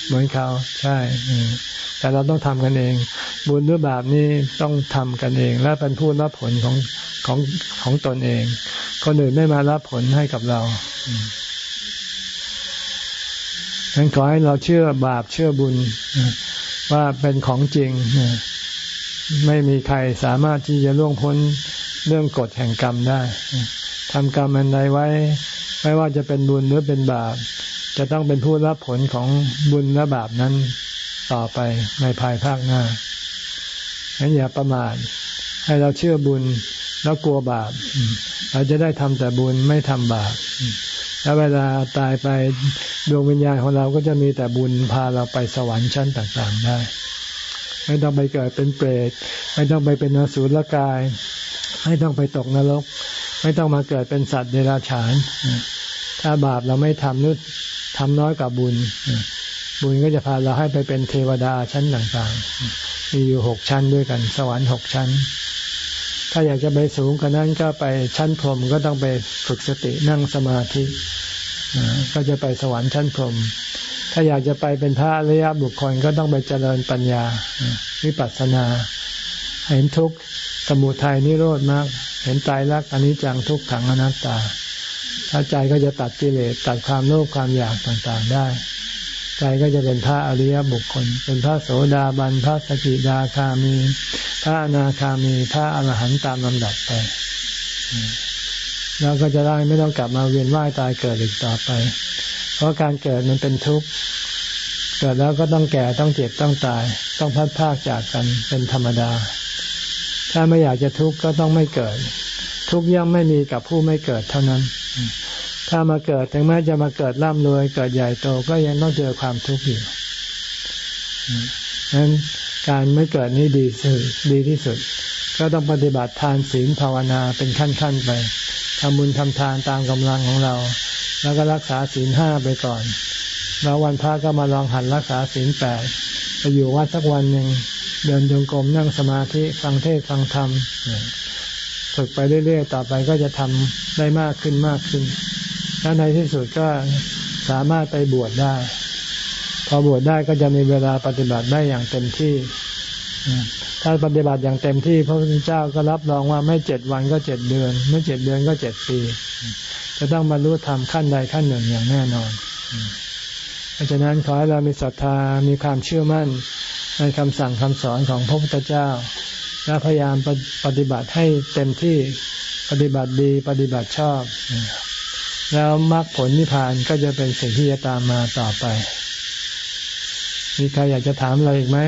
เหมือนเขาใช่แต่เราต้องทำกันเอง บุญหรือบาปนี่ต้องทำกันเอง และเป็นผู้รับผลของของของตนเอง คนอื่นไม่มารับผลให้กับเราฉะนั้นขอให้เราเชื่อบาปเชื่อบุญว่าเป็นของจริงไม่มีใครสามารถที่จะล่วงพ้นเรื่องกฎแห่งกรรมได้ทำกรรมอันใดไว้ ไม่ว่าจะเป็นบุญหรือเป็นบาป จะต้องเป็นผู้รับผลของบุญและบาปนั้นต่อไปในภายภาคหน้าฉะนั้นอย่าประมาทให้เราเชื่อบุญแล้วกลัวบาป เราจะได้ทำแต่บุญไม่ทำบาป แล้วเวลาตายไปดวงวิญญาณของเราก็จะมีแต่บุญพาเราไปสวรรค์ชั้นต่างๆได้ ไม่ต้องไปเกิดเป็นเปรต ไม่ต้องไปเป็นนสุลกาย ไม่ต้องไปตกนรก ไม่ต้องมาเกิดเป็นสัตว์เดรัจฉาน ถ้าบาปเราไม่ทำนึกทำน้อยกว่าบุญ บุญก็จะพาเราให้ไปเป็นเทวดาชั้นต่างๆ มีอยู่หกชั้นด้วยกัน สวรรค์หกชั้น ถ้าอยากจะไปสูงกว่านั้นก็ไปชั้นพรหมก็ต้องไปฝึกสตินั่งสมาธิก็จะไปสวรรค์ชั้นพรหมถ้าอยากจะไปเป็นพระอริยบุคคลก็ต้องไปเจริญปัญญา วิปัสสนา เห็นทุกข์สมุทัยนิโรธมาก เห็นตายรักอันนี้จังทุกขังอนัตตา ถ้าใจก็จะตัดกิเลสตัดความโลภความอยากต่างๆได้ ใจก็จะเป็นพระอริยบุคคล เป็นพระโสดาบันพระสกิดาคามี พระอนาคามีพระอรหันต์ตามลำดับไปแล้วก็จะได้ไม่ต้องกลับมาเวียนว่ายตายเกิดอีกต่อไป เพราะการเกิดมันเป็นทุกข์เกิดแล้วก็ต้องแก่ต้องเจ็บต้องตาย ต้องพัดพากจากกันเป็นธรรมดา ถ้าไม่อยากจะทุกข์ก็ต้องไม่เกิด ทุกข์ย่อมไม่มีกับผู้ไม่เกิดเท่านั้น ถ้ามาเกิดถึงแม้จะมาเกิดร่ำรวยเกิดใหญ่โตก็ยังต้องเจอความทุกข์อยู่ดังนั้นการไม่เกิดนี่ดีสุดดีที่สุด ก็ต้องปฏิบัติทานศีลภาวนาเป็นขั้นๆไปทำบุญทำทานตามกำลังของเรา แล้วก็รักษาศีลห้าไปก่อน แล้ววันพระก็มาลองหันรักษาศีลแปดไปอยู่วัดสักวันหนึ่งเดินจงกรมนั่งสมาธิฟังเทศฟังธรรมฝึกไปเรื่อยๆ ต่อไปก็จะทำได้มากขึ้นมากขึ้น แล้วในที่สุดก็สามารถไปบวชได้ พอบวชได้ก็จะมีเวลาปฏิบัติได้อย่างเต็มที่ถ้าปฏิบัติอย่างเต็มที่พระพุทธเจ้าก็รับรองว่าไม่เจ็ดวันก็เจ็ดเดือน ไม่เจ็ดเดือนก็เจ็ดปี จะต้องบรรลุธรรมขั้นใดขั้นหนึ่งอย่างแน่นอน เพราะฉะนั้นขอให้เรามีศรัทธามีความเชื่อมั่นในคำสั่งคำสอนของพระพุทธเจ้า และพยายามปฏิบัติให้เต็มที่ปฏิบัติดีปฏิบัติชอบ แล้วมรรคผลนิพพานก็จะเป็นสิ่งที่จะตามมาต่อไป มีใครอยากจะถามอะไรอีกไหม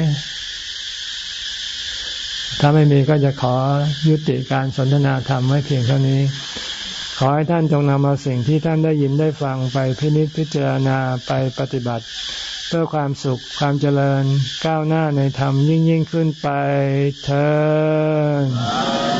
ถ้าไม่มีก็จะขอยุติการสนทนาธรรมไว้เพียงเท่านี้ ขอให้ท่านจงนำเอาสิ่งที่ท่านได้ยินได้ฟังไปพินิจพิจารณาไปปฏิบัติ เพื่อความสุขความเจริญก้าวหน้าในธรรมยิ่งยิ่งขึ้นไปเธอ